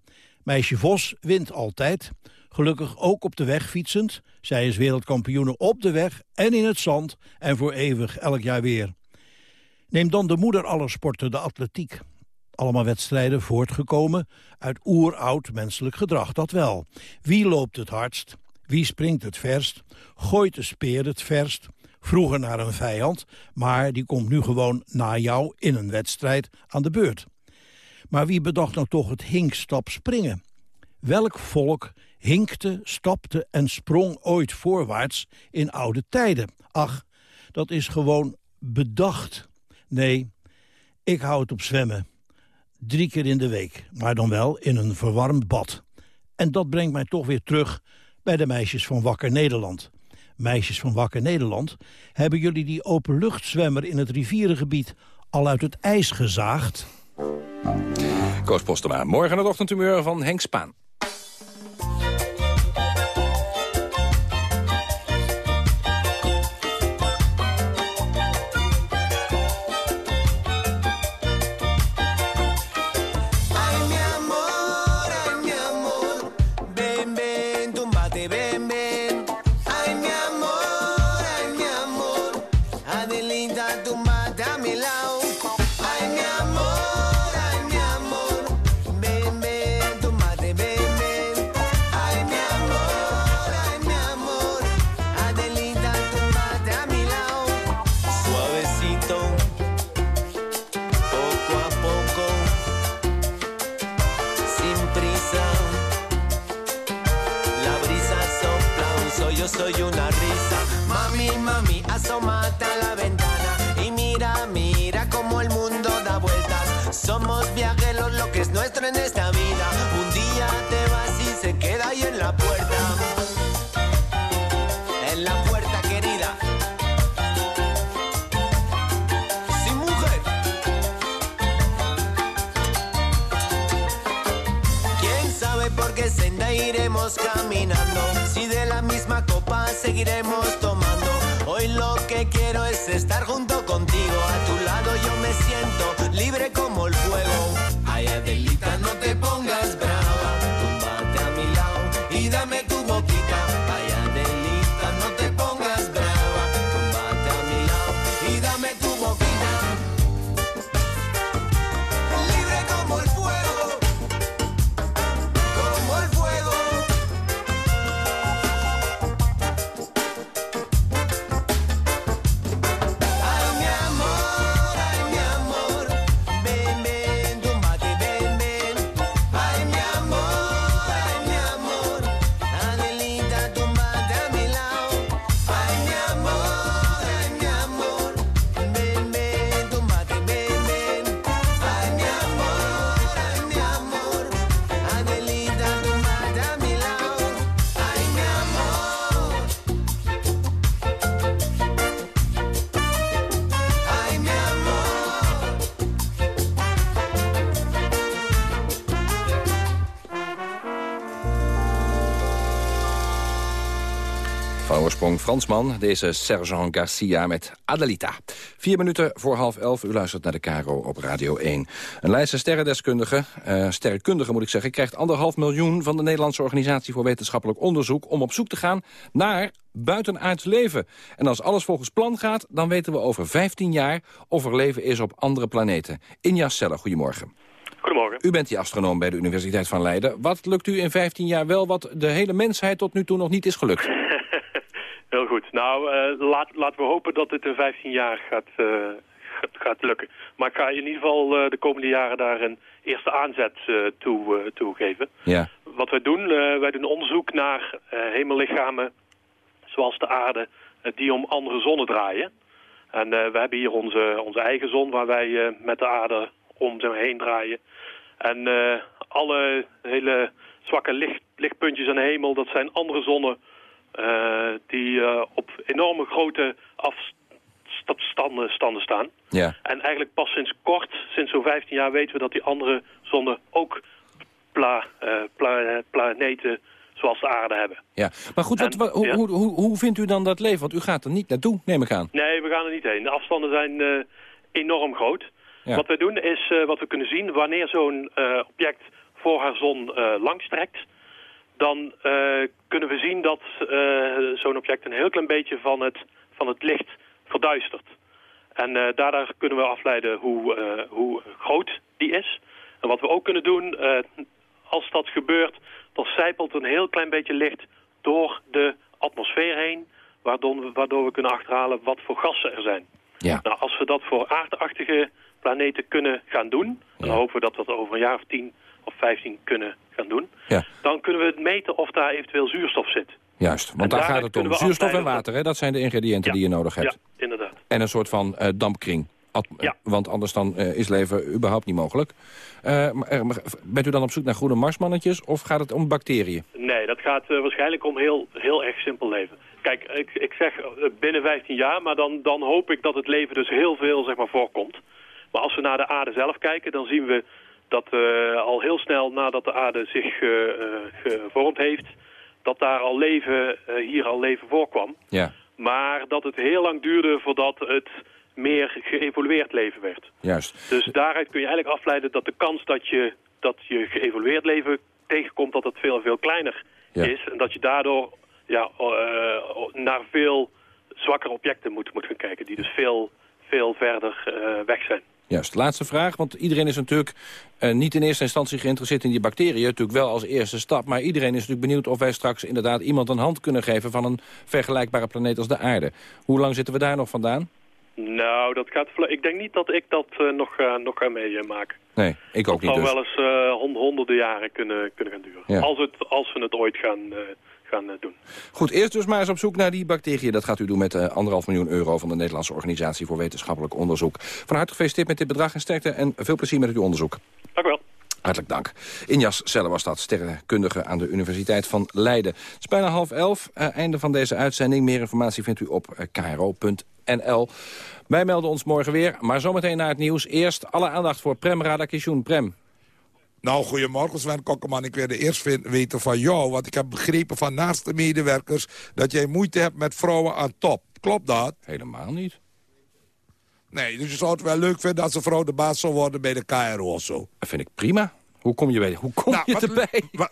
Meisje Vos wint altijd. Gelukkig ook op de weg fietsend. Zij is wereldkampioene op de weg en in het zand. En voor eeuwig elk jaar weer. Neem dan de moeder aller sporten, de atletiek. Allemaal wedstrijden voortgekomen uit oeroud menselijk gedrag, dat wel. Wie loopt het hardst? Wie springt het verst? Gooit de speer het verst? Vroeger naar een vijand, maar die komt nu gewoon na jou in een wedstrijd aan de beurt. Maar wie bedacht nou toch het hinkstap springen? Welk volk hinkte, stapte en sprong ooit voorwaarts in oude tijden? Ach, dat is gewoon bedacht. Nee, ik hou het op zwemmen. Drie keer in de week, maar dan wel in een verwarmd bad. En dat brengt mij toch weer terug bij de meisjes van Wakker Nederland. Meisjes van Wakker Nederland, hebben jullie die openluchtzwemmer in het rivierengebied al uit het ijs gezaagd? Koos Postema, morgen het ochtendhumeur van Henk Spaan. En esta vida. Un día te vas y se queda ahí en la puerta. En la puerta, querida. Sin mujer. ¿Quién sabe por qué senda iremos caminando? Si de la misma copa seguiremos quiero es estar junto contigo. A tu lado deze Sergeant Garcia met Adelita. Vier minuten voor half elf, u luistert naar de Caro op Radio 1. Een Leidse sterrendeskundige, eh sterrenkundige moet ik zeggen... krijgt anderhalf miljoen van de Nederlandse Organisatie voor Wetenschappelijk Onderzoek... om op zoek te gaan naar buitenaards leven. En als alles volgens plan gaat, dan weten we over 15 jaar... of er leven is op andere planeten. Inja Celle, goedemorgen. Goedemorgen. U bent die astronoom bij de Universiteit van Leiden. Wat lukt u in 15 jaar wel wat de hele mensheid tot nu toe nog niet is gelukt? Goed. Nou, eh, laat, laten we hopen dat dit in 15 jaar gaat, eh, gaat, lukken. Maar ik ga in ieder geval eh, de komende jaren daar een eerste aanzet toe, toe geven. Ja. Wat wij doen, wij doen onderzoek naar hemellichamen zoals de aarde die om andere zonnen draaien. En we hebben hier onze, onze eigen zon waar wij met de aarde om zich heen draaien. En alle hele zwakke licht, lichtpuntjes aan de hemel, dat zijn andere zonnen die eh, op enorme grote afstanden standen staan. Ja. En eigenlijk pas sinds kort, sinds zo'n 15 jaar, weten we dat die andere zonnen ook pla, eh, pla- planeten zoals de aarde hebben. Ja, maar goed, wat, En- hoe, ja. hoe, hoe, hoe vindt u dan dat leven? Want u gaat er niet naartoe, neem ik aan. Nee, we gaan er niet heen. De afstanden zijn eh, enorm groot. Ja. Wat we doen is, eh, wat we kunnen zien, wanneer zo'n eh, object voor haar zon eh langstrekt, dan eh, kunnen we zien dat eh, zo'n object een heel klein beetje van het, van het licht verduistert. En eh, daardoor kunnen we afleiden hoe, hoe groot die is. En wat we ook kunnen doen, als dat gebeurt, dan zijpelt een heel klein beetje licht door de atmosfeer heen, waardoor we, waardoor we kunnen achterhalen wat voor gassen er zijn. Ja. Nou, als we dat voor aardachtige planeten kunnen gaan doen, en dan hopen we dat dat over een jaar of 10 of 15 kunnen gaan doen, Ja. dan kunnen we meten of daar eventueel zuurstof zit. Juist, want daar gaat het om. Zuurstof en water, hè, dat zijn de ingrediënten die je nodig hebt. Ja, inderdaad. En een soort van eh, dampkring. At- Want anders dan, eh, is leven überhaupt niet mogelijk. Eh, eh, bent u dan op zoek naar groene marsmannetjes of gaat het om bacteriën? Nee, dat gaat eh, waarschijnlijk om heel, heel erg simpel leven. Kijk, ik, ik zeg eh, binnen 15 jaar, maar dan, dan hoop ik dat het leven dus heel veel zeg maar, voorkomt. Maar als we naar de aarde zelf kijken, dan zien we dat eh, al heel snel nadat de aarde zich eh, eh, gevormd heeft, dat daar al leven, hier al leven voorkwam. Ja, Maar dat het heel lang duurde voordat het meer geëvolueerd leven werd. juist. Dus daaruit kun je eigenlijk afleiden dat de kans dat je, dat je geëvolueerd leven tegenkomt, dat dat veel veel kleiner Ja. is. En dat je daardoor ja, naar veel zwakkere objecten moet, moet gaan kijken, die dus veel, veel verder weg zijn. Juist, laatste vraag, want iedereen is natuurlijk eh, niet in eerste instantie geïnteresseerd in die bacteriën. Natuurlijk wel als eerste stap, maar iedereen is natuurlijk benieuwd of wij straks inderdaad iemand een hand kunnen geven van een vergelijkbare planeet als de aarde. Hoe lang zitten we daar nog vandaan? Nou, dat gaat, ik denk niet dat ik dat eh, nog, ga, nog ga meemaken. Nee, ik ook Het niet zou dus. wel eens eh, hond- honderden jaren kunnen, kunnen gaan duren. Ja. Als, het, als we het ooit gaan, eh, gaan eh, doen. Goed, eerst dus maar eens op zoek naar die bacteriën. Dat gaat u doen met eh, anderhalf miljoen euro van de Nederlandse Organisatie voor Wetenschappelijk Onderzoek. Van harte gefeliciteerd met dit bedrag en sterkte en veel plezier met uw onderzoek. Dank u wel. Hartelijk dank. Injas Celle was dat, sterrenkundige aan de Universiteit van Leiden. Het is bijna half elf, eh, einde van deze uitzending. Meer informatie vindt u op kro.nl. Wij melden ons morgen weer, maar zometeen naar het nieuws. Eerst alle aandacht voor Prem Radakishun. Prem. Nou, goedemorgen Sven Kokkeman. Ik wilde eerst vin- weten van jou, want ik heb begrepen van naaste medewerkers... dat jij moeite hebt met vrouwen aan top. Klopt dat? Helemaal niet. Nee, dus je zou het wel leuk vinden als een vrouw de baas zou worden bij de KRO of zo. Dat vind ik prima. Hoe kom je, bij, hoe kom Nou, je wat- erbij?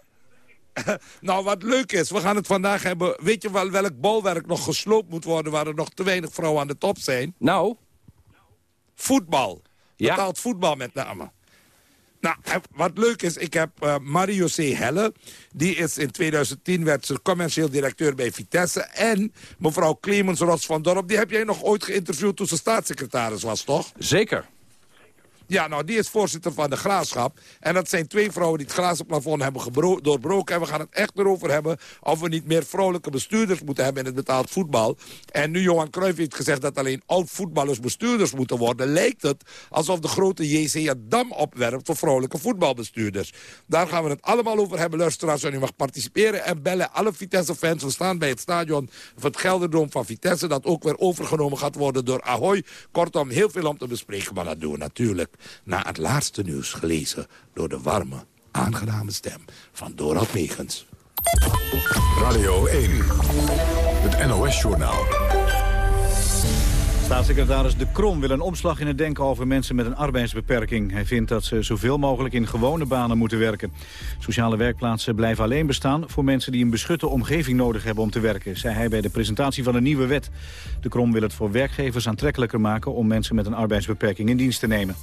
Nou, wat leuk is, we gaan het vandaag hebben... Weet je wel welk bolwerk nog gesloopt moet worden... waar er nog te weinig vrouwen aan de top zijn? Nou? Voetbal. Ja. Betaald voetbal met name. Nou, en wat leuk is, ik heb eh, Mario C. Helle. Die is in 2010 werd ze commercieel directeur bij Vitesse. En mevrouw Clemens Rots van Dorp. Die heb jij nog ooit geïnterviewd toen ze staatssecretaris was, toch? Zeker. Ja, nou, die is voorzitter van de Graafschap. En dat zijn twee vrouwen die het glazen plafond hebben doorbroken. En we gaan het echt erover hebben of we niet meer vrouwelijke bestuurders moeten hebben in het betaald voetbal. En nu Johan Cruijff heeft gezegd dat alleen oud-voetballers bestuurders moeten worden... lijkt het alsof de grote JC een dam opwerpt voor vrouwelijke voetbalbestuurders. Daar gaan we het allemaal over hebben, luisteraars. En u mag participeren en bellen alle Vitesse-fans. We staan bij het stadion van het Gelderdoom van Vitesse... dat ook weer overgenomen gaat worden door Ahoy. Kortom, heel veel om te bespreken, maar dat doen we natuurlijk... na het laatste nieuws gelezen door de warme, aangename stem van Dorald Megens. Radio 1, het NOS-journaal. Staatssecretaris De Krom wil een omslag in het denken over mensen met een arbeidsbeperking. Hij vindt dat ze zoveel mogelijk in gewone banen moeten werken. Sociale werkplaatsen blijven alleen bestaan voor mensen die een beschutte omgeving nodig hebben om te werken, zei hij bij de presentatie van een nieuwe wet. De Krom wil het voor werkgevers aantrekkelijker maken om mensen met een arbeidsbeperking in dienst te nemen.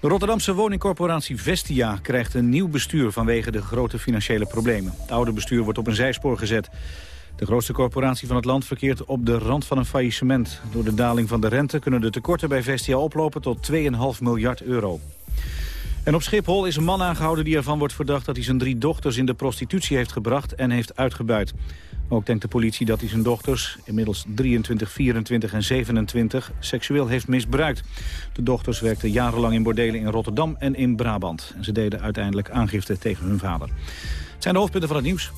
De Rotterdamse woningcorporatie Vestia krijgt een nieuw bestuur vanwege de grote financiële problemen. Het oude bestuur wordt op een zijspoor gezet. De grootste corporatie van het land verkeert op de rand van een faillissement. Door de daling van de rente kunnen de tekorten bij Vestia oplopen tot 2,5 miljard euro. En op Schiphol is een man aangehouden die ervan wordt verdacht... dat hij zijn drie dochters in de prostitutie heeft gebracht en heeft uitgebuit. Ook denkt de politie dat hij zijn dochters, inmiddels 23, 24 en 27, seksueel heeft misbruikt. De dochters werkten jarenlang in bordelen in Rotterdam en in Brabant. En ze deden uiteindelijk aangifte tegen hun vader. Het zijn de hoofdpunten van het nieuws.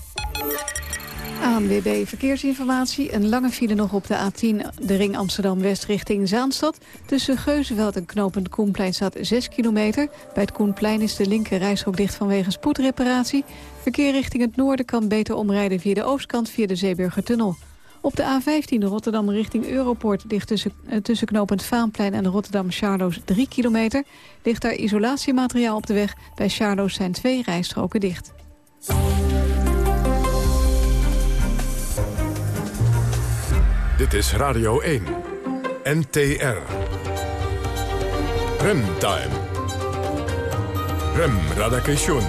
ANWB Verkeersinformatie. Een lange file nog op de A10, de ring Amsterdam-West richting Zaanstad. Tussen Geuzenveld en knooppunt Koenplein staat 6 kilometer. Bij het Koenplein is de linker rijstrook dicht vanwege spoedreparatie. Verkeer richting het noorden kan beter omrijden via de oostkant via de Zeeburgertunnel. Op de A15 Rotterdam richting Europoort ligt tussen, eh, tussen knooppunt Vaanplein en Rotterdam Charloes 3 kilometer. Ligt daar isolatiemateriaal op de weg. Bij Charloes zijn twee rijstroken dicht. Dit is Radio 1, NTR. Remtime. Rem Radakation.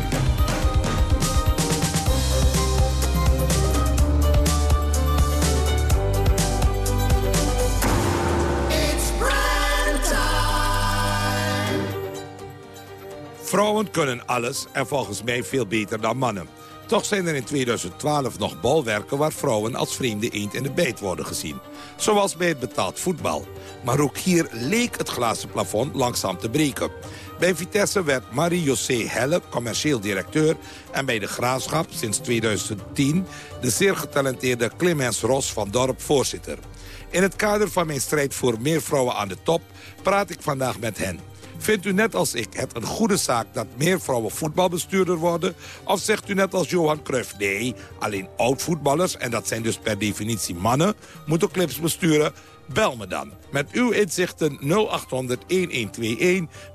Vrouwen kunnen alles en volgens mij veel beter dan mannen. Toch zijn er in 2012 nog bolwerken waar vrouwen als vreemde eend in de bijt worden gezien. Zoals bij het betaald voetbal. Maar ook hier leek het glazen plafond langzaam te breken. Bij Vitesse werd Marie-José Helle commercieel directeur... en bij de Graafschap sinds 2010 de zeer getalenteerde Clemens Ros van Dorp voorzitter. In het kader van mijn strijd voor meer vrouwen aan de top praat ik vandaag met hen. Vindt u net als ik het een goede zaak dat meer vrouwen voetbalbestuurder worden? Of zegt u net als Johan Cruijff, nee, alleen oud-voetballers... en dat zijn dus per definitie mannen, moeten clips besturen? Bel me dan. Met uw inzichten 0800-1121.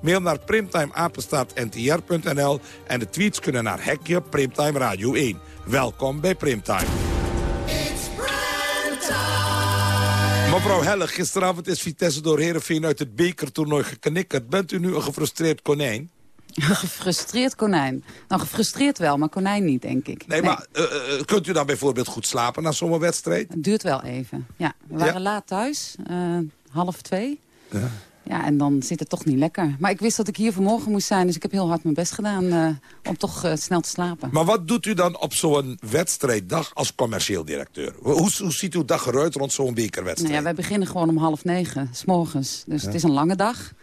Mail naar primtimeapenstaartntr.nl. En de tweets kunnen naar Hekje Primtime Radio 1. Welkom bij Primtime. Mevrouw Helle, gisteravond is Vitesse door Heerenveen uit het bekertoernooi geknikkerd. Bent u nu een gefrustreerd konijn? Een gefrustreerd konijn. Nou, gefrustreerd wel, maar konijn niet, denk ik. Nee, maar eh, eh, kunt u dan bijvoorbeeld goed slapen na zo'n wedstrijd? Het duurt wel even. Ja, we waren Ja? laat thuis, eh, half twee. Ja. Ja, en dan zit het toch niet lekker. Maar ik wist dat ik hier vanmorgen moest zijn, dus ik heb heel hard mijn best gedaan eh, om toch eh, snel te slapen. Maar wat doet u dan op zo'n wedstrijddag als commercieel directeur? Hoe, hoe ziet uw dag eruit rond zo'n bekerwedstrijd? Nou ja, wij beginnen gewoon om half negen, s morgens. Dus Ja. het is een lange dag.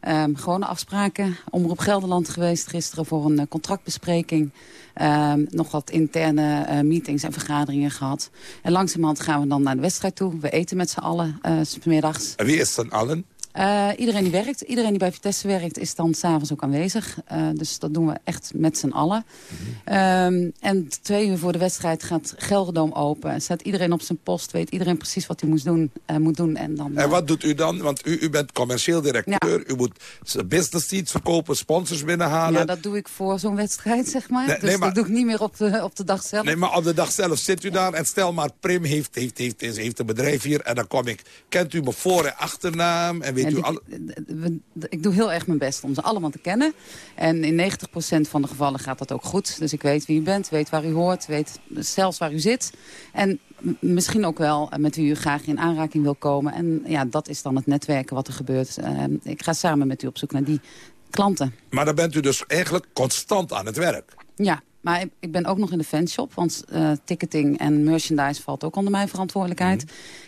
Ehm gewone afspraken. Omroep Gelderland geweest gisteren voor een eh, contractbespreking. Ehm, nog wat interne meetings en vergaderingen gehad. En langzamerhand gaan we dan naar de wedstrijd toe. We eten met z'n allen eh, s middags. En wie is dan allen? Eh, iedereen die werkt, iedereen die bij Vitesse werkt, is dan s'avonds ook aanwezig. Eh, dus dat doen we echt met z'n allen. Ehm, en twee uur voor de wedstrijd gaat Gelredome open. Staat iedereen op zijn post, weet iedereen precies wat hij moest doen, eh, moet doen. En, dan, En wat doet u dan? Want u, u bent commercieel directeur. U moet business seats verkopen, sponsors binnenhalen. ja, dat doe ik voor zo'n wedstrijd, zeg maar. Nee, dus nee, maar- dat doe ik niet meer op de, op de dag zelf. Nee, maar op de dag zelf zit u daar en stel maar Prim heeft, heeft, heeft, heeft, heeft een bedrijf hier en dan kom ik. Kent u mijn voor- en achternaam en weet Al... we- ik doe heel erg mijn best om ze allemaal te kennen. En in 90% van de gevallen gaat dat ook goed. Dus ik weet wie u bent, weet waar u hoort, weet zelfs waar u zit. En misschien ook wel met wie u graag in aanraking wil komen. En ja, dat is dan het netwerken wat er gebeurt. Eh, ik ga samen met u op zoek naar die klanten. Maar dan bent u dus eigenlijk constant aan het werk. Ja, maar ik, ik ben ook nog in de fanshop. Want eh, ticketing en merchandise valt ook onder mijn verantwoordelijkheid.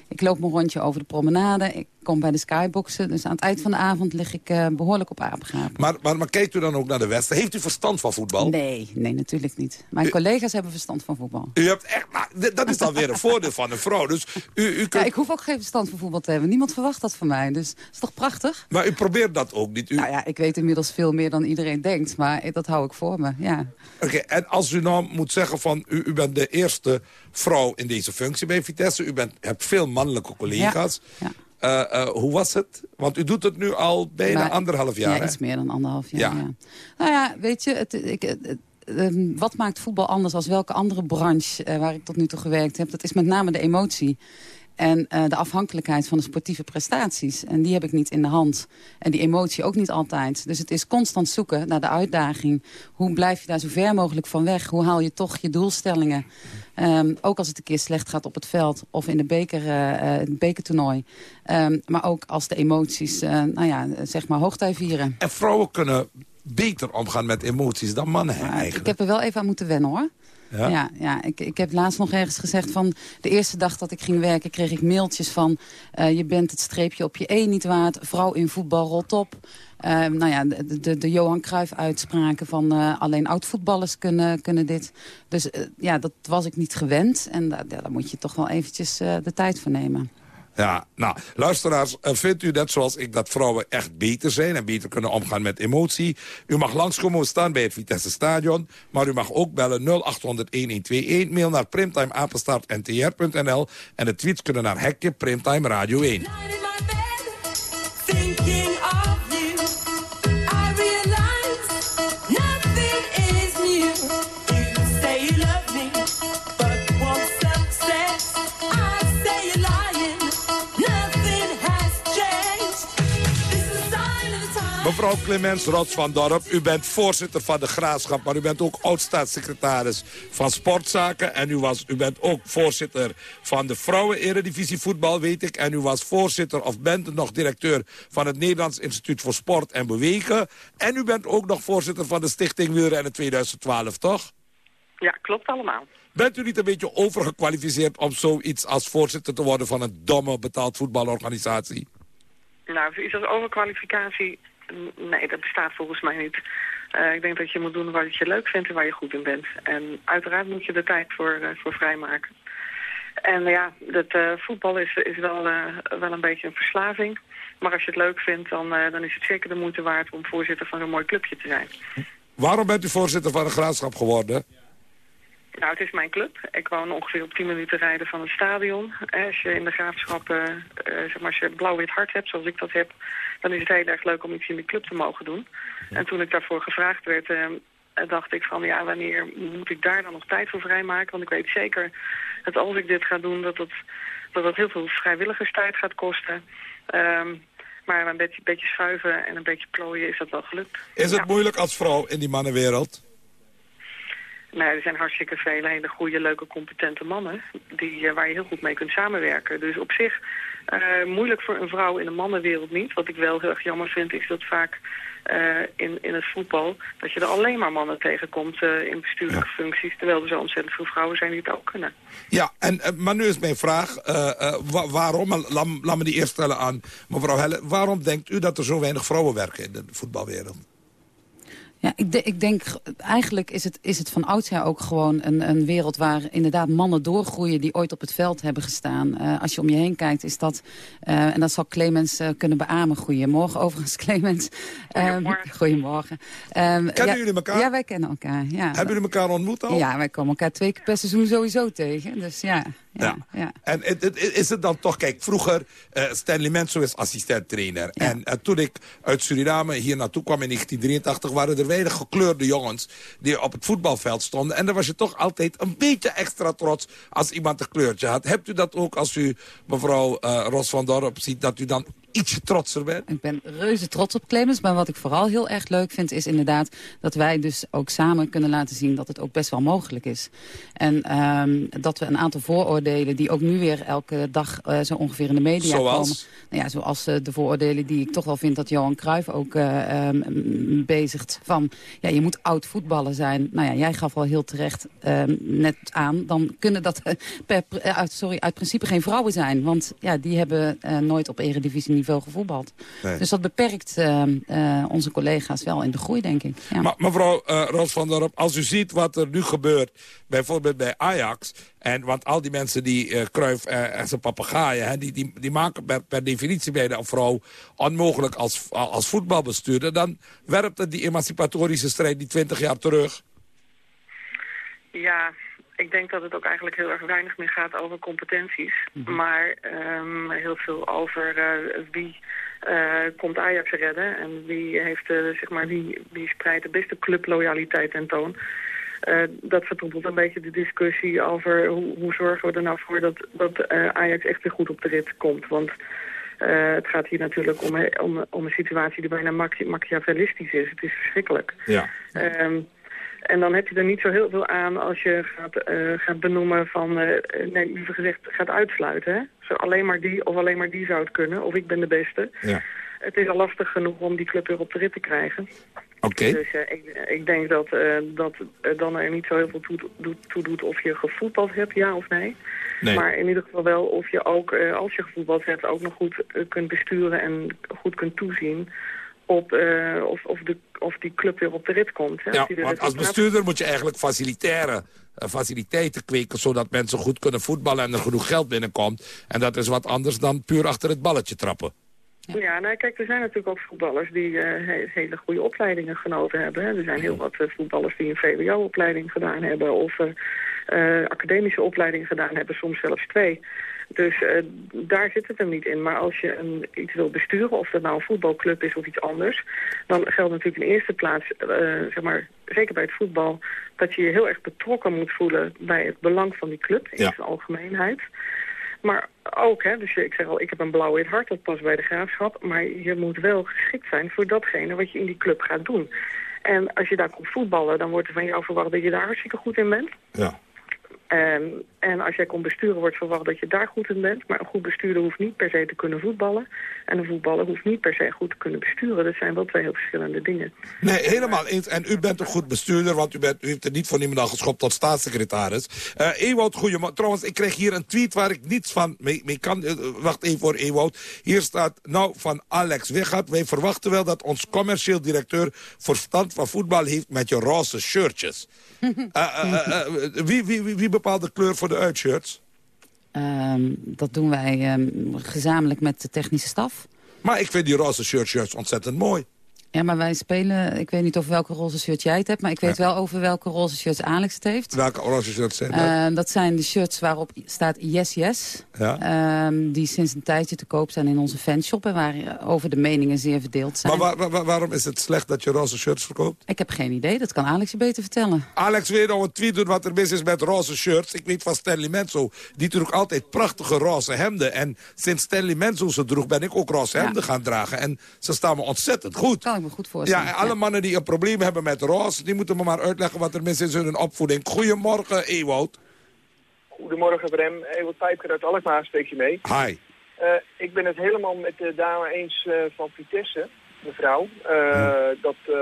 Ik loop mijn rondje over de promenade. Ik kom bij de skyboxen. Dus aan het eind van de avond lig ik eh, behoorlijk op apengaap. Maar, maar, u dan ook naar de wedstrijd? Heeft u verstand van voetbal? Nee, nee, natuurlijk niet. Mijn collega's hebben verstand van voetbal. U hebt echt, nou, dat is dan weer een voordeel van een vrouw. Dus u, u kunt, Ja, ik hoef ook geen verstand van voetbal te hebben. Niemand verwacht dat van mij. Dus dat is toch prachtig? Maar u probeert dat ook niet. U... Nou ja, ik weet inmiddels veel meer dan iedereen denkt. Maar dat hou ik voor me, ja. Oké, en als u nou moet zeggen van... U, u bent de eerste vrouw in deze functie bij Vitesse. U bent, hebt veel mannelijke collega's. Ja, Eh, eh, hoe was het? Want u doet het nu al bijna Maar- anderhalf jaar, Ja, iets meer dan anderhalf jaar, Ja. ja. Nou ja, weet je, het, ik, het- ehm, wat maakt voetbal anders als welke andere branche eh, waar ik tot nu toe gewerkt heb? Dat is met name de emotie. En eh, de afhankelijkheid van de sportieve prestaties. En die heb ik niet in de hand. En die emotie ook niet altijd. Dus het is constant zoeken naar de uitdaging. Hoe blijf je daar zo ver mogelijk van weg? Hoe haal je toch je doelstellingen? Ehm, ook als het een keer slecht gaat op het veld of in de beker, eh, eh, het bekertoernooi. Ehm, maar ook als de emoties, nou ja, zeg maar hoogtij vieren. En vrouwen kunnen beter omgaan met emoties dan mannen Ik eigenlijk. heb er wel even aan moeten wennen hoor. Ja? Ja, ik, ik heb laatst nog ergens gezegd van... de eerste dag dat ik ging werken kreeg ik mailtjes van... eh, je bent het streepje op je E niet waard, vrouw in voetbal rot op. Eh, nou ja, de, de, Johan Cruijff uitspraken van eh, alleen oud-voetballers kunnen, kunnen dit. Dus eh, ja, dat was ik niet gewend. En daar moet je toch wel eventjes de tijd voor nemen. Ja, nou, luisteraars, eh, vindt u net zoals ik dat vrouwen echt beter zijn... en beter kunnen omgaan met emotie? U mag langskomen, staan bij het Vitesse Stadion... maar u mag ook bellen 0800-1121, mail naar primtimeapenstaartntr.nl... en de tweets kunnen naar hekje Primtime Radio 1. Mevrouw Clemens Rots van Dorp, u bent voorzitter van de Graafschap... maar u bent ook oud-staatssecretaris van Sportzaken... en u, was, u bent ook voorzitter van de Vrouwen-Eredivisie Voetbal, weet ik... en u was voorzitter, of bent nog directeur... van het Nederlands Instituut voor Sport en Bewegen... en u bent ook nog voorzitter van de Stichting Wielrennen 2012, toch? Ja, klopt allemaal. Bent u niet een beetje overgekwalificeerd om zoiets als voorzitter te worden... van een domme betaald voetbalorganisatie? Nou, zoiets als overkwalificatie, nee, dat bestaat volgens mij niet. Eh, ik denk dat je moet doen wat je leuk vindt en waar je goed in bent. En uiteraard moet je er tijd voor, eh, voor vrijmaken. En ja, het eh, voetbal is, is wel, wel een beetje een verslaving. Maar als je het leuk vindt, dan, dan is het zeker de moeite waard om voorzitter van zo'n mooi clubje te zijn. Waarom bent u voorzitter van de Graafschap geworden? Nou, het is mijn club. Ik woon ongeveer op 10 minuten rijden van het stadion. Eh, Als je in de graafschap, eh, eh, zeg maar, als je blauw-wit hart hebt, zoals ik dat heb, dan is het heel erg leuk om iets in de club te mogen doen. En toen ik daarvoor gevraagd werd, eh, dacht ik van, ja, wanneer moet ik daar dan nog tijd voor vrijmaken? Want ik weet zeker dat als ik dit ga doen, dat het, dat het heel veel vrijwilligerstijd gaat kosten. Ehm, maar een beetje, beetje schuiven en een beetje plooien is dat wel gelukt. Is het moeilijk als vrouw in die mannenwereld? Nee, er zijn hartstikke vele hele goede, leuke, competente mannen die, eh, waar je heel goed mee kunt samenwerken. Dus op zich eh, moeilijk voor een vrouw in de mannenwereld niet. Wat ik wel heel erg jammer vind is dat vaak eh, in, in het voetbal... dat je er alleen maar mannen tegenkomt in bestuurlijke functies... terwijl er zo ontzettend veel vrouwen zijn die het ook kunnen. Ja, en, maar nu is mijn vraag, wa- waarom, laat, laat me die eerst stellen aan mevrouw Helle... waarom denkt u dat er zo weinig vrouwen werken in de voetbalwereld? Ja, ik, de- ik denk, eigenlijk is het, is het van oudsher ook gewoon een, een wereld waar inderdaad mannen doorgroeien die ooit op het veld hebben gestaan. Eh, als je om je heen kijkt is dat, eh, en dat zal Clemens eh, kunnen beamen. Goedemorgen overigens Clemens. Goedemorgen. goedemorgen. Ehm, Kennen ja, jullie elkaar? Ja, wij kennen elkaar. Ja. Hebben jullie elkaar ontmoet al? Ja, wij komen elkaar twee keer per seizoen sowieso tegen. Dus ja, ja, ja. En het- het- is het dan toch, kijk, vroeger, eh, Stanley Menso is assistent-trainer. En eh, toen ik uit Suriname hier naartoe kwam in 1983... waren er weinig gekleurde jongens die op het voetbalveld stonden. En dan was je toch altijd een beetje extra trots als iemand een kleurtje had. Hebt u dat ook als u mevrouw eh, Ros van Dorp ziet, dat u dan ietsje trotser bent? Ik ben reuze trots op Clemens. Maar wat ik vooral heel erg leuk vind is inderdaad dat wij dus ook samen kunnen laten zien dat het ook best wel mogelijk is. En ehm, dat we een aantal vooroordelen die ook nu weer elke dag eh, zo ongeveer in de media Zoals? komen. Nou ja, zoals eh, de vooroordelen die ik toch wel vind dat Johan Cruijff ook eh, ehm, m- bezigt. Van, ja, je moet oud voetballer zijn. Nou ja, jij gaf al heel terecht ehm, net aan. Dan kunnen dat per, uit, sorry, uit principe geen vrouwen zijn. Want ja, die hebben nooit op eredivisieniveau gevoetbald. Nee. Dus dat beperkt ehm, eh, onze collega's wel in de groei, denk ik. Ja. Maar mevrouw Ros van Dorp, als u ziet wat er nu gebeurt... bijvoorbeeld bij Ajax... En, want al die mensen die eh Cruijff eh, en zijn papegaaien... Hè, die, die, die maken per, per definitie bij de vrouw onmogelijk als, als voetbalbestuurder... dan werpt het die emancipatorische strijd die 20 jaar terug. Ja, ik denk dat het ook eigenlijk heel erg weinig meer gaat over competenties. Maar ehm, heel veel over eh, wie eh, komt Ajax redden en wie, heeft, eh, zeg maar, wie, wie spreidt de beste clubloyaliteit tentoon. Eh dat vertroebelt een beetje de discussie over hoe, hoe zorgen we er nou voor dat, dat eh, Ajax echt weer goed op de rit komt. Want eh, het gaat hier natuurlijk om, om, om een situatie die bijna machi- machiavellistisch is. Het is verschrikkelijk. Ja. Ehm, en dan heb je er niet zo heel veel aan als je gaat, eh, gaat benoemen van, nee, liever gezegd, gaat uitsluiten. Hè? Zo alleen maar die of alleen maar die zou het kunnen, of ik ben de beste. Ja. Het is al lastig genoeg om die club weer op de rit te krijgen. Dus eh, ik, ik denk dat, eh, dat het dan er niet zo heel veel toe, doet- toe doet of je gevoetbald hebt, ja of nee. Nee. Maar in ieder geval wel of je ook, eh, als je gevoetbald hebt, ook nog goed kunt besturen en goed kunt toezien op of, of, de, of die club weer op de rit komt. Hè? Ja, de want als bestuurder moet je eigenlijk facilitaire eh, faciliteiten kweken... zodat mensen goed kunnen voetballen en er genoeg geld binnenkomt. En dat is wat anders dan puur achter het balletje trappen. Ja, nou kijk, er zijn natuurlijk ook voetballers die eh, he- hele goede opleidingen genoten hebben. Hè. Er zijn heel wat eh, voetballers die een VWO-opleiding gedaan hebben of eh, academische opleiding gedaan hebben, soms zelfs twee. Dus daar zit het hem niet in. Maar als je een, iets wil besturen, of dat nou een voetbalclub is of iets anders, dan geldt natuurlijk in eerste plaats, zeg maar, zeker bij het voetbal, dat je je heel erg betrokken moet voelen bij het belang van die club in Ja. zijn algemeenheid. Maar ook, hè, dus ik zeg al, ik heb een blauw-wit hart, dat past bij de graafschap. Maar je moet wel geschikt zijn voor datgene wat je in die club gaat doen. En als je daar komt voetballen, dan wordt er van jou verwacht dat je daar hartstikke goed in bent. Ja. En, en als jij komt besturen, wordt verwacht dat je daar goed in bent. Maar een goed bestuurder hoeft niet per se te kunnen voetballen. En een voetballer hoeft niet per se goed te kunnen besturen. Dat zijn wel twee heel verschillende dingen. Nee, helemaal eens. En u bent een goed bestuurder, want u, bent, u heeft er niet voor niemand al geschopt tot staatssecretaris. Eh Ewout, goedemorgen. Trouwens, ik kreeg hier een tweet waar ik niets van mee, mee kan. Eh, wacht even voor Ewout. Hier staat nou van Alex Weggat. Wij verwachten wel dat ons commercieel directeur verstand van voetbal heeft met je roze shirtjes. Eh, eh, eh, eh, wie, wie, wie, wie bepaalt de kleur voor de uitshirts? Ehm, dat doen wij ehm, gezamenlijk met de technische staf. Maar ik vind die roze shirtjes ontzettend mooi. Ja, maar wij spelen... Ik weet niet of welke roze shirt jij het hebt... maar ik weet wel over welke roze shirts Alex het heeft. Welke roze shirts zijn dat? Eh, dat zijn de shirts waarop staat Yes Yes. Ja. Ehm, die sinds een tijdje te koop zijn in onze fanshop... en waar eh, over de meningen zeer verdeeld zijn. Maar waar- waar- waarom is het slecht dat je roze shirts verkoopt? Ik heb geen idee, dat kan Alex je beter vertellen. Alex weer nou een tweet doen wat er mis is met roze shirts. Ik weet van Stanley Menzo. Die droeg altijd prachtige roze hemden. En sinds Stanley Menzo ze droeg, ben ik ook roze hemden gaan dragen. En ze staan me ontzettend goed. Kan ik me goed voorstellen. Ja, en alle mannen die een probleem hebben met roze... die moeten me maar uitleggen wat er mis is in hun opvoeding. Goedemorgen, Ewout. Goedemorgen Brem, Ewald Pijper uit Alkmaar spreek je mee. Hi. Eh, ik ben het helemaal met de dame eens eh, van Vitesse, mevrouw. eh, Dat eh,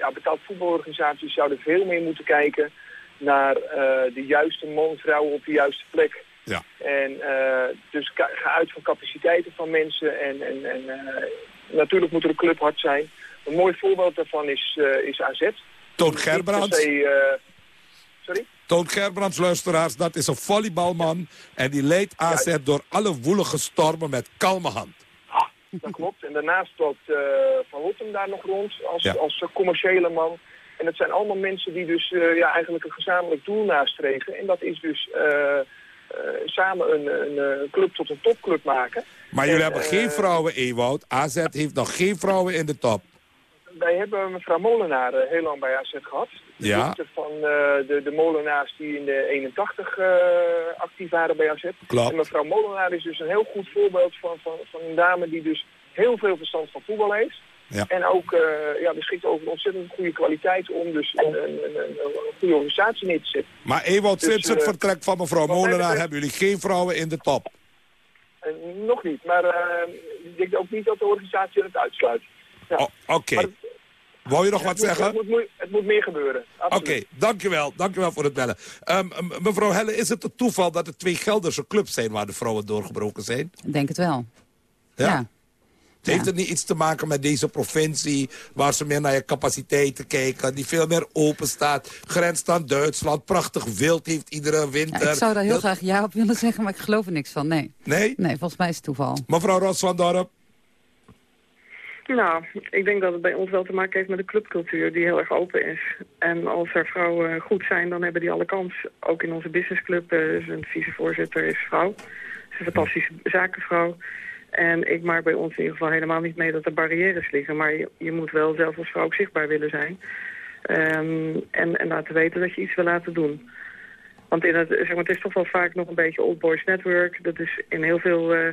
ja, betaald voetbalorganisaties zouden veel meer moeten kijken naar eh, de juiste man, vrouw op de juiste plek. Ja. En eh, dus ga uit van capaciteiten van mensen. En, en, en eh, natuurlijk moet er een club hard zijn. Een mooi voorbeeld daarvan is, eh, is AZ. Toon Gerbrands. se, eh, sorry? Toon Gerbrands, luisteraars, dat is een volleybalman. En die leidt AZ door alle woelige stormen met kalme hand. Dat klopt. En daarnaast loopt eh, Van Rotem daar nog rond als, Ja. als commerciële man. En dat zijn allemaal mensen die dus ja, eigenlijk een gezamenlijk doel nastreven. En dat is dus samen een, een, club tot een topclub maken. Maar jullie En, hebben geen vrouwen, Ewout. AZ heeft nog geen vrouwen in de top. Wij hebben mevrouw Molenaar eh, heel lang bij AZ gehad. De Ja. van eh, de, de Molenaars die in de 81 eh, actief waren bij AZ. Klopt. En mevrouw Molenaar is dus een heel goed voorbeeld van, van, van een dame die dus heel veel verstand van voetbal heeft. Ja. En ook eh, ja, beschikt over ontzettend goede kwaliteit om dus een, een, een, een, goede organisatie neer te zetten. Maar Ewout, Dus, sinds het vertrek van mevrouw Molenaar hebben jullie geen vrouwen in de top. Nog niet, maar ik denk ook niet dat de organisatie het uitsluit. Ja. Oh, Oké. Wou je nog wat moet- zeggen? Het moet, moe- het moet meer gebeuren. Oké, dankjewel. Dankjewel voor het bellen. Ehm, mevrouw Helle, is het een toeval dat er twee Gelderse clubs zijn waar de vrouwen doorgebroken zijn? Ik denk het wel. Ja. Ja. Heeft het niet iets te maken met deze provincie... waar ze meer naar je capaciteiten kijken... die veel meer open staat, grenst aan Duitsland... prachtig wild heeft iedere winter. Ja, ik zou daar heel Heel- graag ja op willen zeggen, maar ik geloof er niks van. Nee. Nee? Nee, volgens mij is het toeval. Mevrouw Ros van Dorp. Nou, ik denk dat het bij ons wel te maken heeft met de clubcultuur die heel erg open is. En als er vrouwen goed zijn, dan hebben die alle kans. Ook in onze businessclub, eh zijn vicevoorzitter is vrouw. Ze is een fantastische zakenvrouw. En ik maak bij ons in ieder geval helemaal niet mee dat er barrières liggen. Maar je, je moet wel zelf als vrouw ook zichtbaar willen zijn. Ehm, en, en laten weten dat je iets wil laten doen. Want in het, zeg maar, het is toch wel vaak nog een beetje old boys network. Dat is in heel veel eh,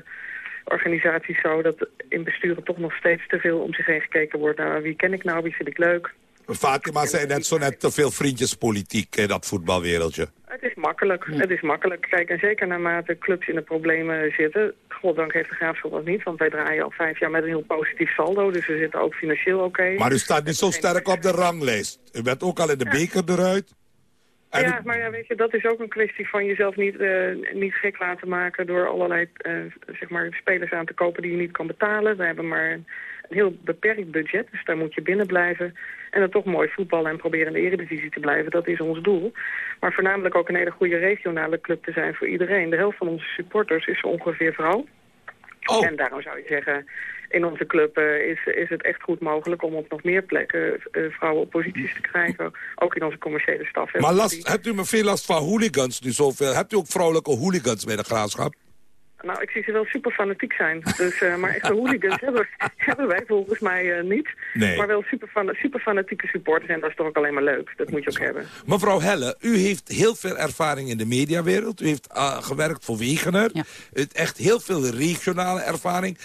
organisaties zo dat in besturen toch nog steeds te veel om zich heen gekeken wordt. Nou, wie ken ik nou, wie vind ik leuk? Fatima zei net zo net te veel vriendjespolitiek in dat voetbalwereldje. Het is makkelijk, het is makkelijk. Kijk, en zeker naarmate clubs in de problemen zitten... Goddank heeft de Graafschap dat niet, want wij draaien al vijf jaar met een heel positief saldo. Dus we zitten ook financieel oké. Maar u staat niet zo sterk op de ranglijst. U bent ook al in de beker eruit. Ja, maar ja, weet je, dat is ook een kwestie van jezelf niet, eh, niet gek laten maken door allerlei eh, zeg maar, spelers aan te kopen die je niet kan betalen. We hebben maar een, een heel beperkt budget, dus daar moet je binnen blijven. En dan toch mooi voetballen en proberen in de eredivisie te blijven, dat is ons doel. Maar voornamelijk ook een hele goede regionale club te zijn voor iedereen. De helft van onze supporters is ongeveer vrouw. En daarom zou je zeggen, in onze club eh, is, is het echt goed mogelijk om op nog meer plekken eh, vrouwen op posities te krijgen. Ook in onze commerciële staf. Maar last, hebt u me veel last van hooligans nu zoveel? Hebt u ook vrouwelijke hooligans bij de graafschap? Nou, ik zie ze wel super fanatiek zijn. Dus, eh, maar echte hooligans hebben, hebben wij volgens mij eh, niet. Nee. Maar wel super, fan, super fanatieke supporters. En dat is toch ook alleen maar leuk. Dat moet je ook hebben. Mevrouw Helle, u heeft heel veel ervaring in de mediawereld. U heeft eh, gewerkt voor Wegener. Heeft echt heel veel regionale ervaring.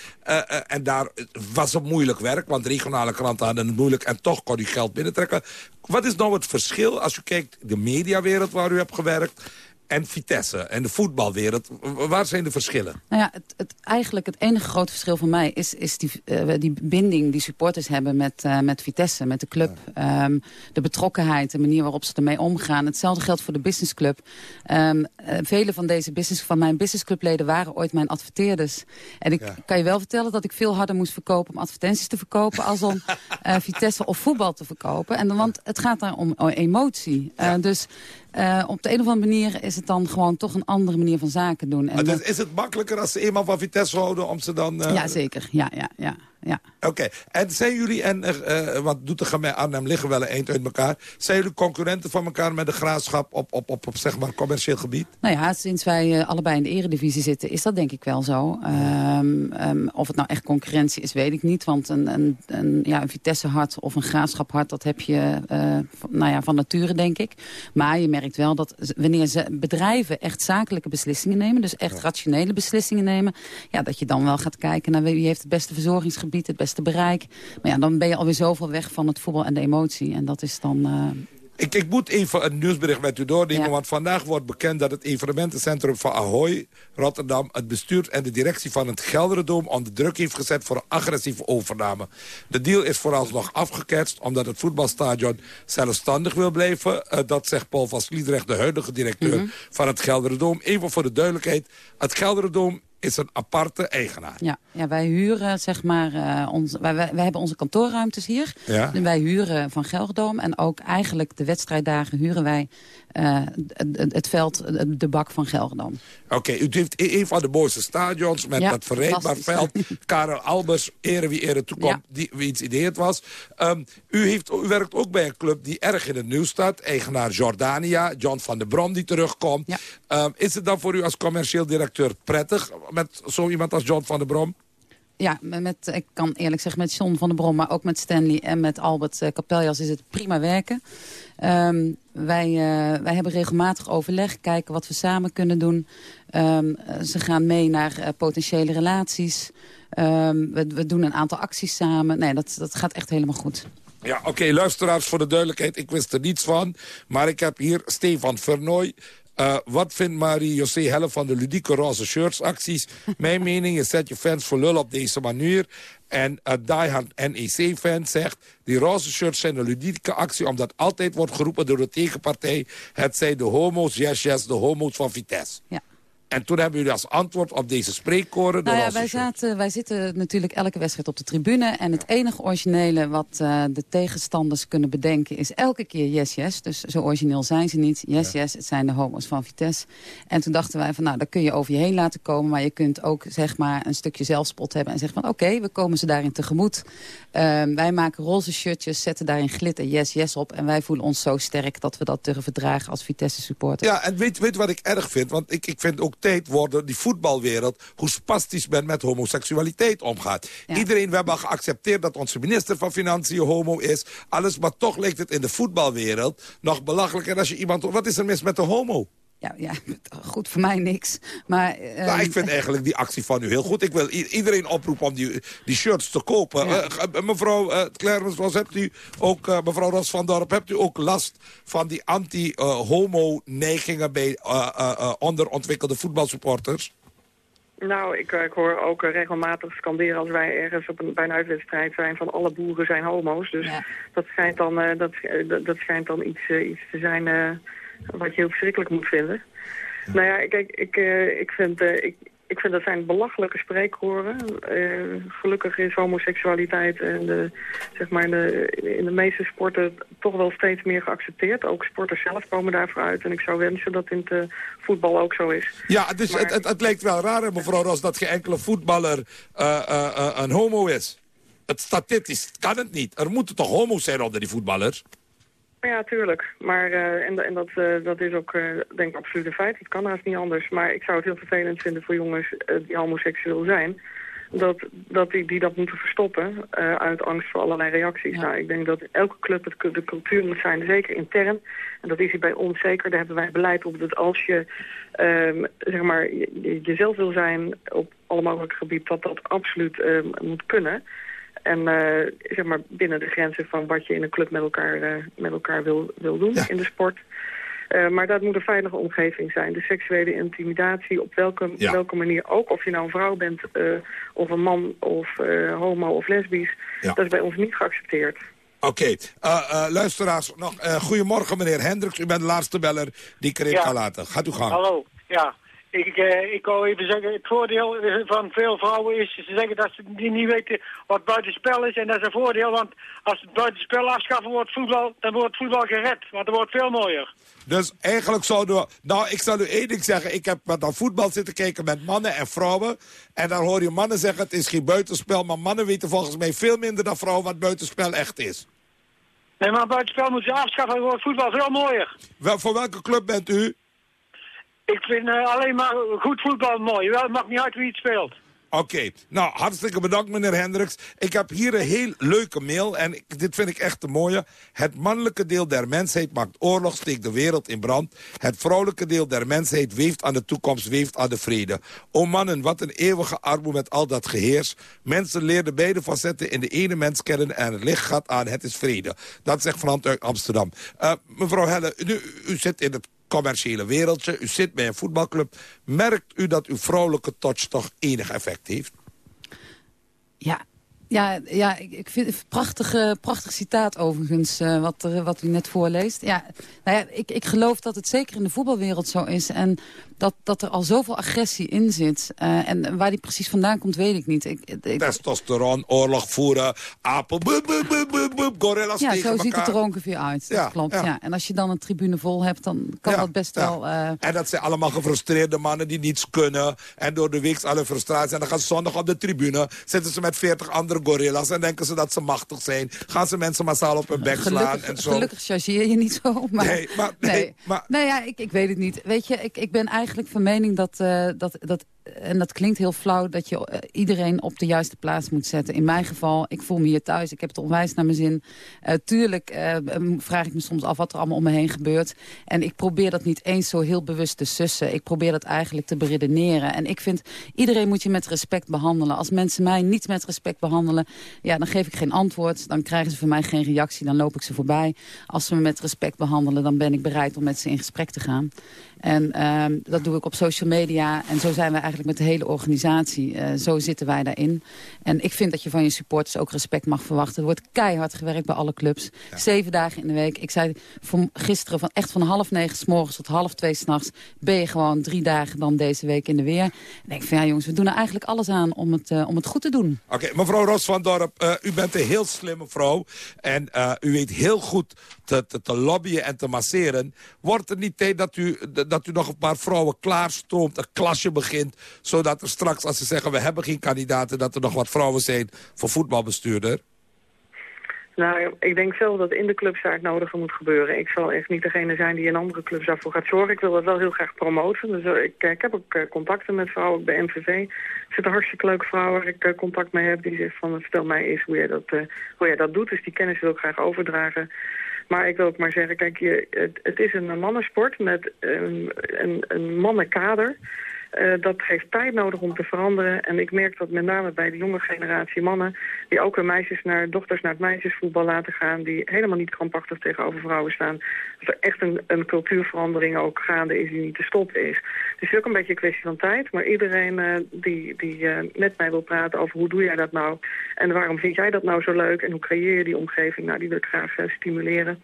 En daar was het moeilijk werk, want regionale kranten hadden het moeilijk... en toch kon u geld binnentrekken. Wat is nou het verschil als u kijkt de mediawereld waar u hebt gewerkt... en Vitesse en de voetbalwereld? Waar zijn de verschillen? Nou ja, het, het, eigenlijk het enige grote verschil voor mij is, is die, eh, die binding die supporters hebben met, eh, met Vitesse, met de club. Ehm, de betrokkenheid, de manier waarop ze ermee omgaan. Hetzelfde geldt voor de businessclub. Eh, vele van deze business, van mijn businessclubleden waren ooit mijn adverteerders. En ik kan je wel vertellen dat ik veel harder moest verkopen om advertenties te verkopen als om Vitesse of voetbal te verkopen. En dan, want het gaat daar om, om emotie. Dus eh, op de een of andere manier is het dan gewoon toch een andere manier van zaken doen. En dat- dus is het makkelijker als ze eenmaal van Vitesse houden om ze dan... eh, ja, zeker. Ja, ja, ja. Ja. Oké, en zijn jullie, en, eh, want Doetinchem en Arnhem liggen wel een eind uit elkaar... zijn jullie concurrenten van elkaar met de graafschap op, op, op, op zeg maar commercieel gebied? Nou ja, sinds wij eh, allebei in de eredivisie zitten, is dat denk ik wel zo. Ehm, ehm, of het nou echt concurrentie is, weet ik niet. Want een, een, een, ja, een Vitesse-hart of een Graafschap-hart, dat heb je van, nou ja, van nature, denk ik. Maar je merkt wel dat wanneer ze bedrijven echt zakelijke beslissingen nemen... dus echt rationele beslissingen nemen... Ja, dat je dan wel gaat kijken naar wie heeft het beste verzorgingsgebied, het beste bereik. Maar ja, dan ben je alweer zoveel weg van het voetbal en de emotie. En dat is dan... eh, Ik, ik moet even een nieuwsbericht met u doornemen... want vandaag wordt bekend dat het evenementencentrum van Ahoy, Rotterdam... het bestuur en de directie van het Gelderdoom onder druk heeft gezet... voor een agressieve overname. De deal is vooralsnog afgeketst omdat het voetbalstadion zelfstandig wil blijven. Eh, dat zegt Paul van Sliedrecht, de huidige directeur Mhm. van het Gelderdoom. Even voor de duidelijkheid, het Gelderdoom is een aparte eigenaar. Ja, ja wij huren, zeg maar, eh, ons, wij, wij, wij hebben onze kantoorruimtes hier. Ja. En wij huren van Gelderdoom. En ook eigenlijk de wedstrijddagen huren wij eh, het, het veld, de bak van Gelderdoom. Oké, u heeft e- een van de mooiste stadions met Ja, dat verreedbaar veld. Karel Albers, ere wie ere toekomt, die, wie iets idee het was. Ehm, u, heeft, u werkt ook bij een club die erg in het nieuws staat. Eigenaar Jordania, John van der Brom die terugkomt. Ehm, is het dan voor u als commercieel directeur prettig met zo iemand als John van der Brom? Ja, met, ik kan eerlijk zeggen met John van der Brom, maar ook met Stanley en met Albert uh, Capeljas is het prima werken. Um, wij, uh, wij hebben regelmatig overleg, kijken wat we samen kunnen doen. Um, ze gaan mee naar uh, potentiële relaties. Um, we, we, doen een aantal acties samen. Nee, dat, dat gaat echt helemaal goed. Ja, oké, luisteraars, voor de duidelijkheid, ik wist er niets van. Maar ik heb hier Stefan Vernooy, uh, wat vindt Marie-José Helle van de ludieke roze shirts acties? Mijn mening is zet je fans voor lul op deze manier. En uh, diehard NEC-fan zegt... die roze shirts zijn een ludieke actie... omdat altijd wordt geroepen door de tegenpartij... het zijn de homo's, yes, yes, de homo's van Vitesse. Ja. En toen hebben jullie als antwoord op deze spreekkoren... Nou ja, wij, zaten, wij zitten natuurlijk elke wedstrijd op de tribune. En het enige originele wat uh, de tegenstanders kunnen bedenken... is elke keer yes, yes. Dus zo origineel zijn ze niet. Yes, ja. yes, het zijn de homo's van Vitesse. En toen dachten wij van, nou, dat kun je over je heen laten komen... maar je kunt ook, zeg maar, een stukje zelfspot hebben... en zeggen van, oké, okay, we komen ze daarin tegemoet. Uh, wij maken roze shirtjes, zetten daarin glitter yes, yes op... en wij voelen ons zo sterk dat we dat durven dragen als Vitesse-supporter. Ja, en weet, weet wat ik erg vind? Want ik, ik vind ook tijd worden, die voetbalwereld... hoe spastisch men met homoseksualiteit omgaat. Ja. Iedereen, we hebben geaccepteerd dat onze minister van Financiën homo is. Alles, maar toch lijkt het in de voetbalwereld nog belachelijker als je iemand... Wat is er mis met de homo? Ja, ja, goed, voor mij niks. Maar, uh, nou, ik vind eigenlijk die actie van u heel goed. Ik wil iedereen oproepen om die, die shirts te kopen. Ja. Uh, mevrouw uh, hebt u ook, mevrouw Ros van Dorp, hebt u ook last van die anti-homo-neigingen bij onderontwikkelde voetbalsupporters? Nou, ik, ik, hoor ook regelmatig scanderen als wij ergens op een, bij een uitwedstrijd zijn van alle boeren zijn homo's. Dus ja. dat, schijnt dan, dat, dat, dat schijnt dan iets, iets te zijn wat je heel verschrikkelijk moet vinden. Ja. Nou ja, kijk, ik, uh, ik, vind, uh, ik, ik vind dat zijn belachelijke spreekhoren. Uh, gelukkig is homoseksualiteit en de, zeg maar de, in de meeste sporten toch wel steeds meer geaccepteerd. Ook sporters zelf komen daarvoor uit. En ik zou wensen dat in het voetbal ook zo is. Ja, dus maar, het, het, het, lijkt wel raar, mevrouw Ros, dat geen enkele voetballer een homo is. Het statistisch kan het niet. Er moeten toch homo's zijn onder die voetballers? Ja, tuurlijk. Maar, uh, en, en dat, uh, dat is ook, uh, denk ik, absoluut een feit. Het kan haast niet anders. Maar ik zou het heel vervelend vinden voor jongens die homoseksueel zijn... dat, dat die, die dat moeten verstoppen uit angst voor allerlei reacties. Ja. Nou, ik denk dat elke club het, de cultuur moet zijn, zeker intern. En dat is hier bij ons zeker. Daar hebben wij beleid op dat als je um, zeg maar, jezelf wil zijn op alle mogelijke gebieden... dat dat absoluut um, moet kunnen... En uh, zeg maar binnen de grenzen van wat je in een club met elkaar, uh, met elkaar wil, wil doen ja. in de sport. Uh, maar dat moet een veilige omgeving zijn. De seksuele intimidatie, op welke, ja. welke manier ook. Of je nou een vrouw bent, of een man, of homo of lesbisch. Ja. Dat is bij ons niet geaccepteerd. Oké, okay. luisteraars, nog, goedemorgen meneer Hendricks. U bent de laatste beller die ik erin ja. kan laten. Gaat u gang. Hallo, ja. Ik, uh, ik wou even zeggen, het voordeel van veel vrouwen is ze zeggen dat ze niet weten wat buitenspel is. En dat is een voordeel, want als het buitenspel afschaffen wordt voetbal, dan wordt voetbal gered. Want het wordt veel mooier. Dus eigenlijk zouden we... Nou, ik zal u één ding zeggen. Ik heb naar voetbal zitten kijken met mannen en vrouwen. En dan hoor je mannen zeggen, het is geen buitenspel. Maar mannen weten volgens mij veel minder dan vrouwen wat buitenspel echt is. Nee, maar buitenspel moeten ze afschaffen, dan wordt voetbal veel mooier. Wel, voor welke club bent u? Ik vind uh, alleen maar goed voetbal mooi. Het maakt niet uit wie het speelt. Oké, nou hartstikke bedankt meneer Hendricks. Ik heb hier een heel leuke mail en dit vind ik echt een mooie. Het mannelijke deel der mensheid maakt oorlog, steekt de wereld in brand. Het vrouwelijke deel der mensheid weeft aan de toekomst, weeft aan de vrede. O mannen, wat een eeuwige armoede met al dat geheers. Mensen leerden beide facetten in de ene mens kennen en het licht gaat aan, het is vrede. Dat zegt Frans uit Amsterdam. Uh, mevrouw Helle, u zit in het commerciële wereldje. U zit bij een voetbalclub. Merkt u dat uw vrouwelijke touch toch enig effect heeft? Ja, Ja, ja ik, ik vind het prachtig, prachtig citaat overigens, eh, wat, er- wat u net voorleest. Ja, nou ja, ik, ik geloof dat het zeker in de voetbalwereld zo is. En dat, dat er al zoveel agressie in zit. Eh, en waar die precies vandaan komt, weet ik niet. Ik, ik- Testosteron, oorlog voeren, apel, boep, boep, boep, boep, gorillas ja, tegen zo ziet het er ongeveer uit. Dat Ja, klopt, ja. ja. En als je dan een tribune vol hebt, dan kan Ja, dat best wel... eh, En dat zijn allemaal gefrustreerde mannen die niets kunnen. En door de week alle frustratie. En dan gaan ze zondag op de tribune. Zitten ze met veertig andere gorillas. En denken ze dat ze machtig zijn. Gaan ze mensen massaal op hun bek slaan Gelukkig, en zo. gelukkig chargeer je niet zo. Maar, Nee, maar- nee, maar- Nou ja, ik, ik weet het niet. Weet je, ik, ik ben eigenlijk van mening dat, eh, dat, dat... En dat klinkt heel flauw dat je eh, iedereen op de juiste plaats moet zetten. In mijn geval, ik voel me hier thuis. Ik heb het onwijs naar mijn zin. Eh, tuurlijk eh, vraag ik me soms af wat er allemaal om me heen gebeurt. En ik probeer dat niet eens zo heel bewust te sussen. Ik probeer dat eigenlijk te beredeneren. En ik vind, iedereen moet je met respect behandelen. Als mensen mij niet met respect behandelen... ja, dan geef ik geen antwoord. Dan krijgen ze van mij geen reactie. Dan loop ik ze voorbij. Als ze me met respect behandelen... dan ben ik bereid om met ze in gesprek te gaan. En ehm, dat doe ik op social media. En zo zijn we eigenlijk met de hele organisatie. Eh, zo zitten wij daarin. En ik vind dat je van je supporters ook respect mag verwachten. Er wordt keihard gewerkt bij alle clubs. Zeven dagen in de week. Ik zei van gisteren van echt van half negen s morgens tot half twee s'nachts... ben je gewoon drie dagen dan deze week in de weer. En ik denk van ja jongens, we doen er eigenlijk alles aan om het, eh, om het goed te doen. Oké, mevrouw Ros van Dorp, eh, u bent een heel slimme vrouw. En u weet heel goed te, te, te lobbyen en te masseren. Wordt het niet tijd dat u, dat u nog een paar vrouwen klaarstroomt, een klasje begint... zodat er straks, als ze zeggen we hebben geen kandidaten... dat er nog wat vrouwen zijn voor voetbalbestuurder? Nou, ik denk zelf dat in de clubs daar het nodige moet gebeuren. Ik zal echt niet degene zijn die in andere clubs daarvoor gaat zorgen. Ik wil dat wel heel graag promoten. Dus eh, ik, eh, ik heb ook eh, contacten met vrouwen bij MVV. Er zitten hartstikke leuke vrouwen waar ik contact mee heb. Die zegt van, vertel mij eens hoe jij, dat, hoe jij dat doet. Dus die kennis wil ik graag overdragen. Maar ik wil ook maar zeggen, kijk, je, het, het is een mannensport met een, een, een mannenkader. Eh, dat heeft tijd nodig om te veranderen. En ik merk dat met name bij de jonge generatie mannen... die ook hun meisjes naar, dochters naar het meisjesvoetbal laten gaan... die helemaal niet krampachtig tegenover vrouwen staan... dat er echt een, een cultuurverandering ook gaande is die niet te stoppen is. Het is ook een beetje een kwestie van tijd. Maar iedereen eh, die, die eh, met mij wil praten over hoe doe jij dat nou... en waarom vind jij dat nou zo leuk... en hoe creëer je die omgeving, nou, die wil ik graag stimuleren.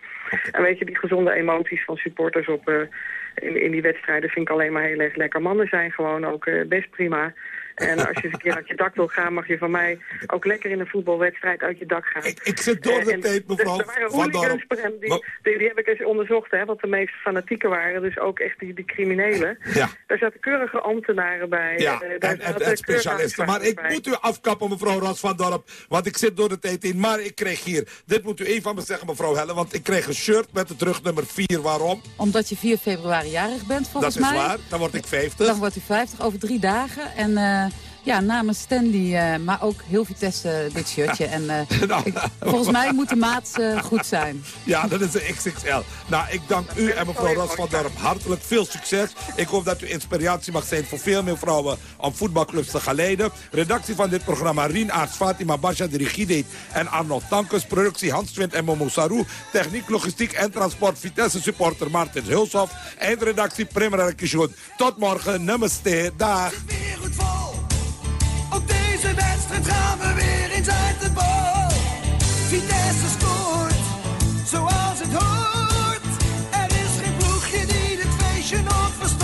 En weet je, die gezonde emoties van supporters op... in, in die wedstrijden vind ik alleen maar heel erg lekker. Mannen zijn gewoon ook eh, best prima. En als je eens een keer uit je dak wil gaan, mag je van mij ook lekker in een voetbalwedstrijd uit je dak gaan. Ik zit door de en tijd, mevrouw Er waren hooligans, Prem, die, die, die heb ik eens onderzocht, hè, wat de meest fanatieken waren. Dus ook echt die, die criminelen. Ja. Daar zaten keurige ambtenaren bij. Ja, eh, daar en, en, zaten en specialisten. Maar ik bij. moet u afkappen, mevrouw Ros van Dorp. Want ik zit door de tijd in. Maar ik kreeg hier... Dit moet u even van me zeggen, mevrouw Helle. Want ik kreeg een shirt met het rugnummer 4. Waarom? Omdat je 4 februari jarig bent, volgens Dat is mij. waar. Dan word ik 50. Dan wordt u 50 over drie dagen. En eh, ja, namens Stanley, eh, maar ook heel Vitesse eh, dit shirtje. En eh, Nou, ik- volgens mij moet de maat eh, goed zijn. Ja, dat is een XXL. Nou, ik dank u en mevrouw Ros van Dorp hartelijk veel succes. Ik hoop dat u inspiratie mag zijn voor veel meer vrouwen om voetbalclubs te gaan leiden. Redactie van dit programma Rien Aarts, Fatima Basha, de regie deed en Arnold Tankes. Productie Hans Twint en Momo Sarou. Techniek, logistiek en transport Vitesse supporter Martin Hulshoff. Eindredactie Primera Kishon. Tot morgen, namaste, dag. Deze wedstrijd gaan we weer eens uit de bal. Vitesse scoort, zoals het hoort. Er is geen ploegje die dit feestje nog verstoort.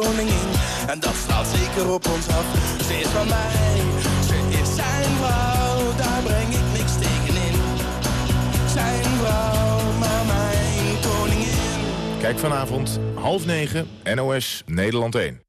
Koningin En dat straalt zeker op ons af Ze is van mij, ze is zijn vrouw Daar breng ik niks tegen in Zijn vrouw, maar mijn koningin Kijk vanavond half negen NOS Nederland 1.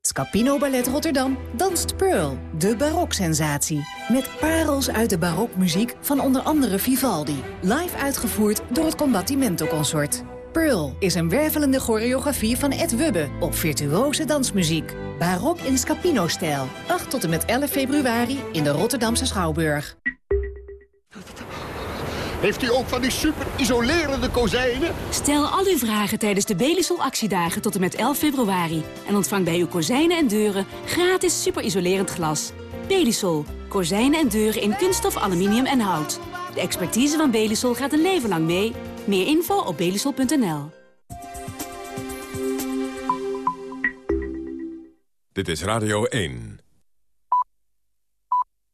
Scapino Ballet Rotterdam danst Pearl, de baroksensatie. Met parels uit de barokmuziek van onder andere Vivaldi. Live uitgevoerd door het Combattimento Consort. Pearl is een wervelende choreografie van Ed Wubbe op virtuose dansmuziek. Barok in Scapino-stijl. 8 tot en met 11 februari in de Rotterdamse Schouwburg. Heeft u ook van die super isolerende kozijnen? Stel al uw vragen tijdens de Belisol actiedagen tot en met 11 februari. En ontvang bij uw kozijnen en deuren gratis superisolerend glas. Belisol. Kozijnen en deuren in kunststof, aluminium en hout. De expertise van Belisol gaat een leven lang mee. Meer info op belisol.nl. Dit is Radio 1.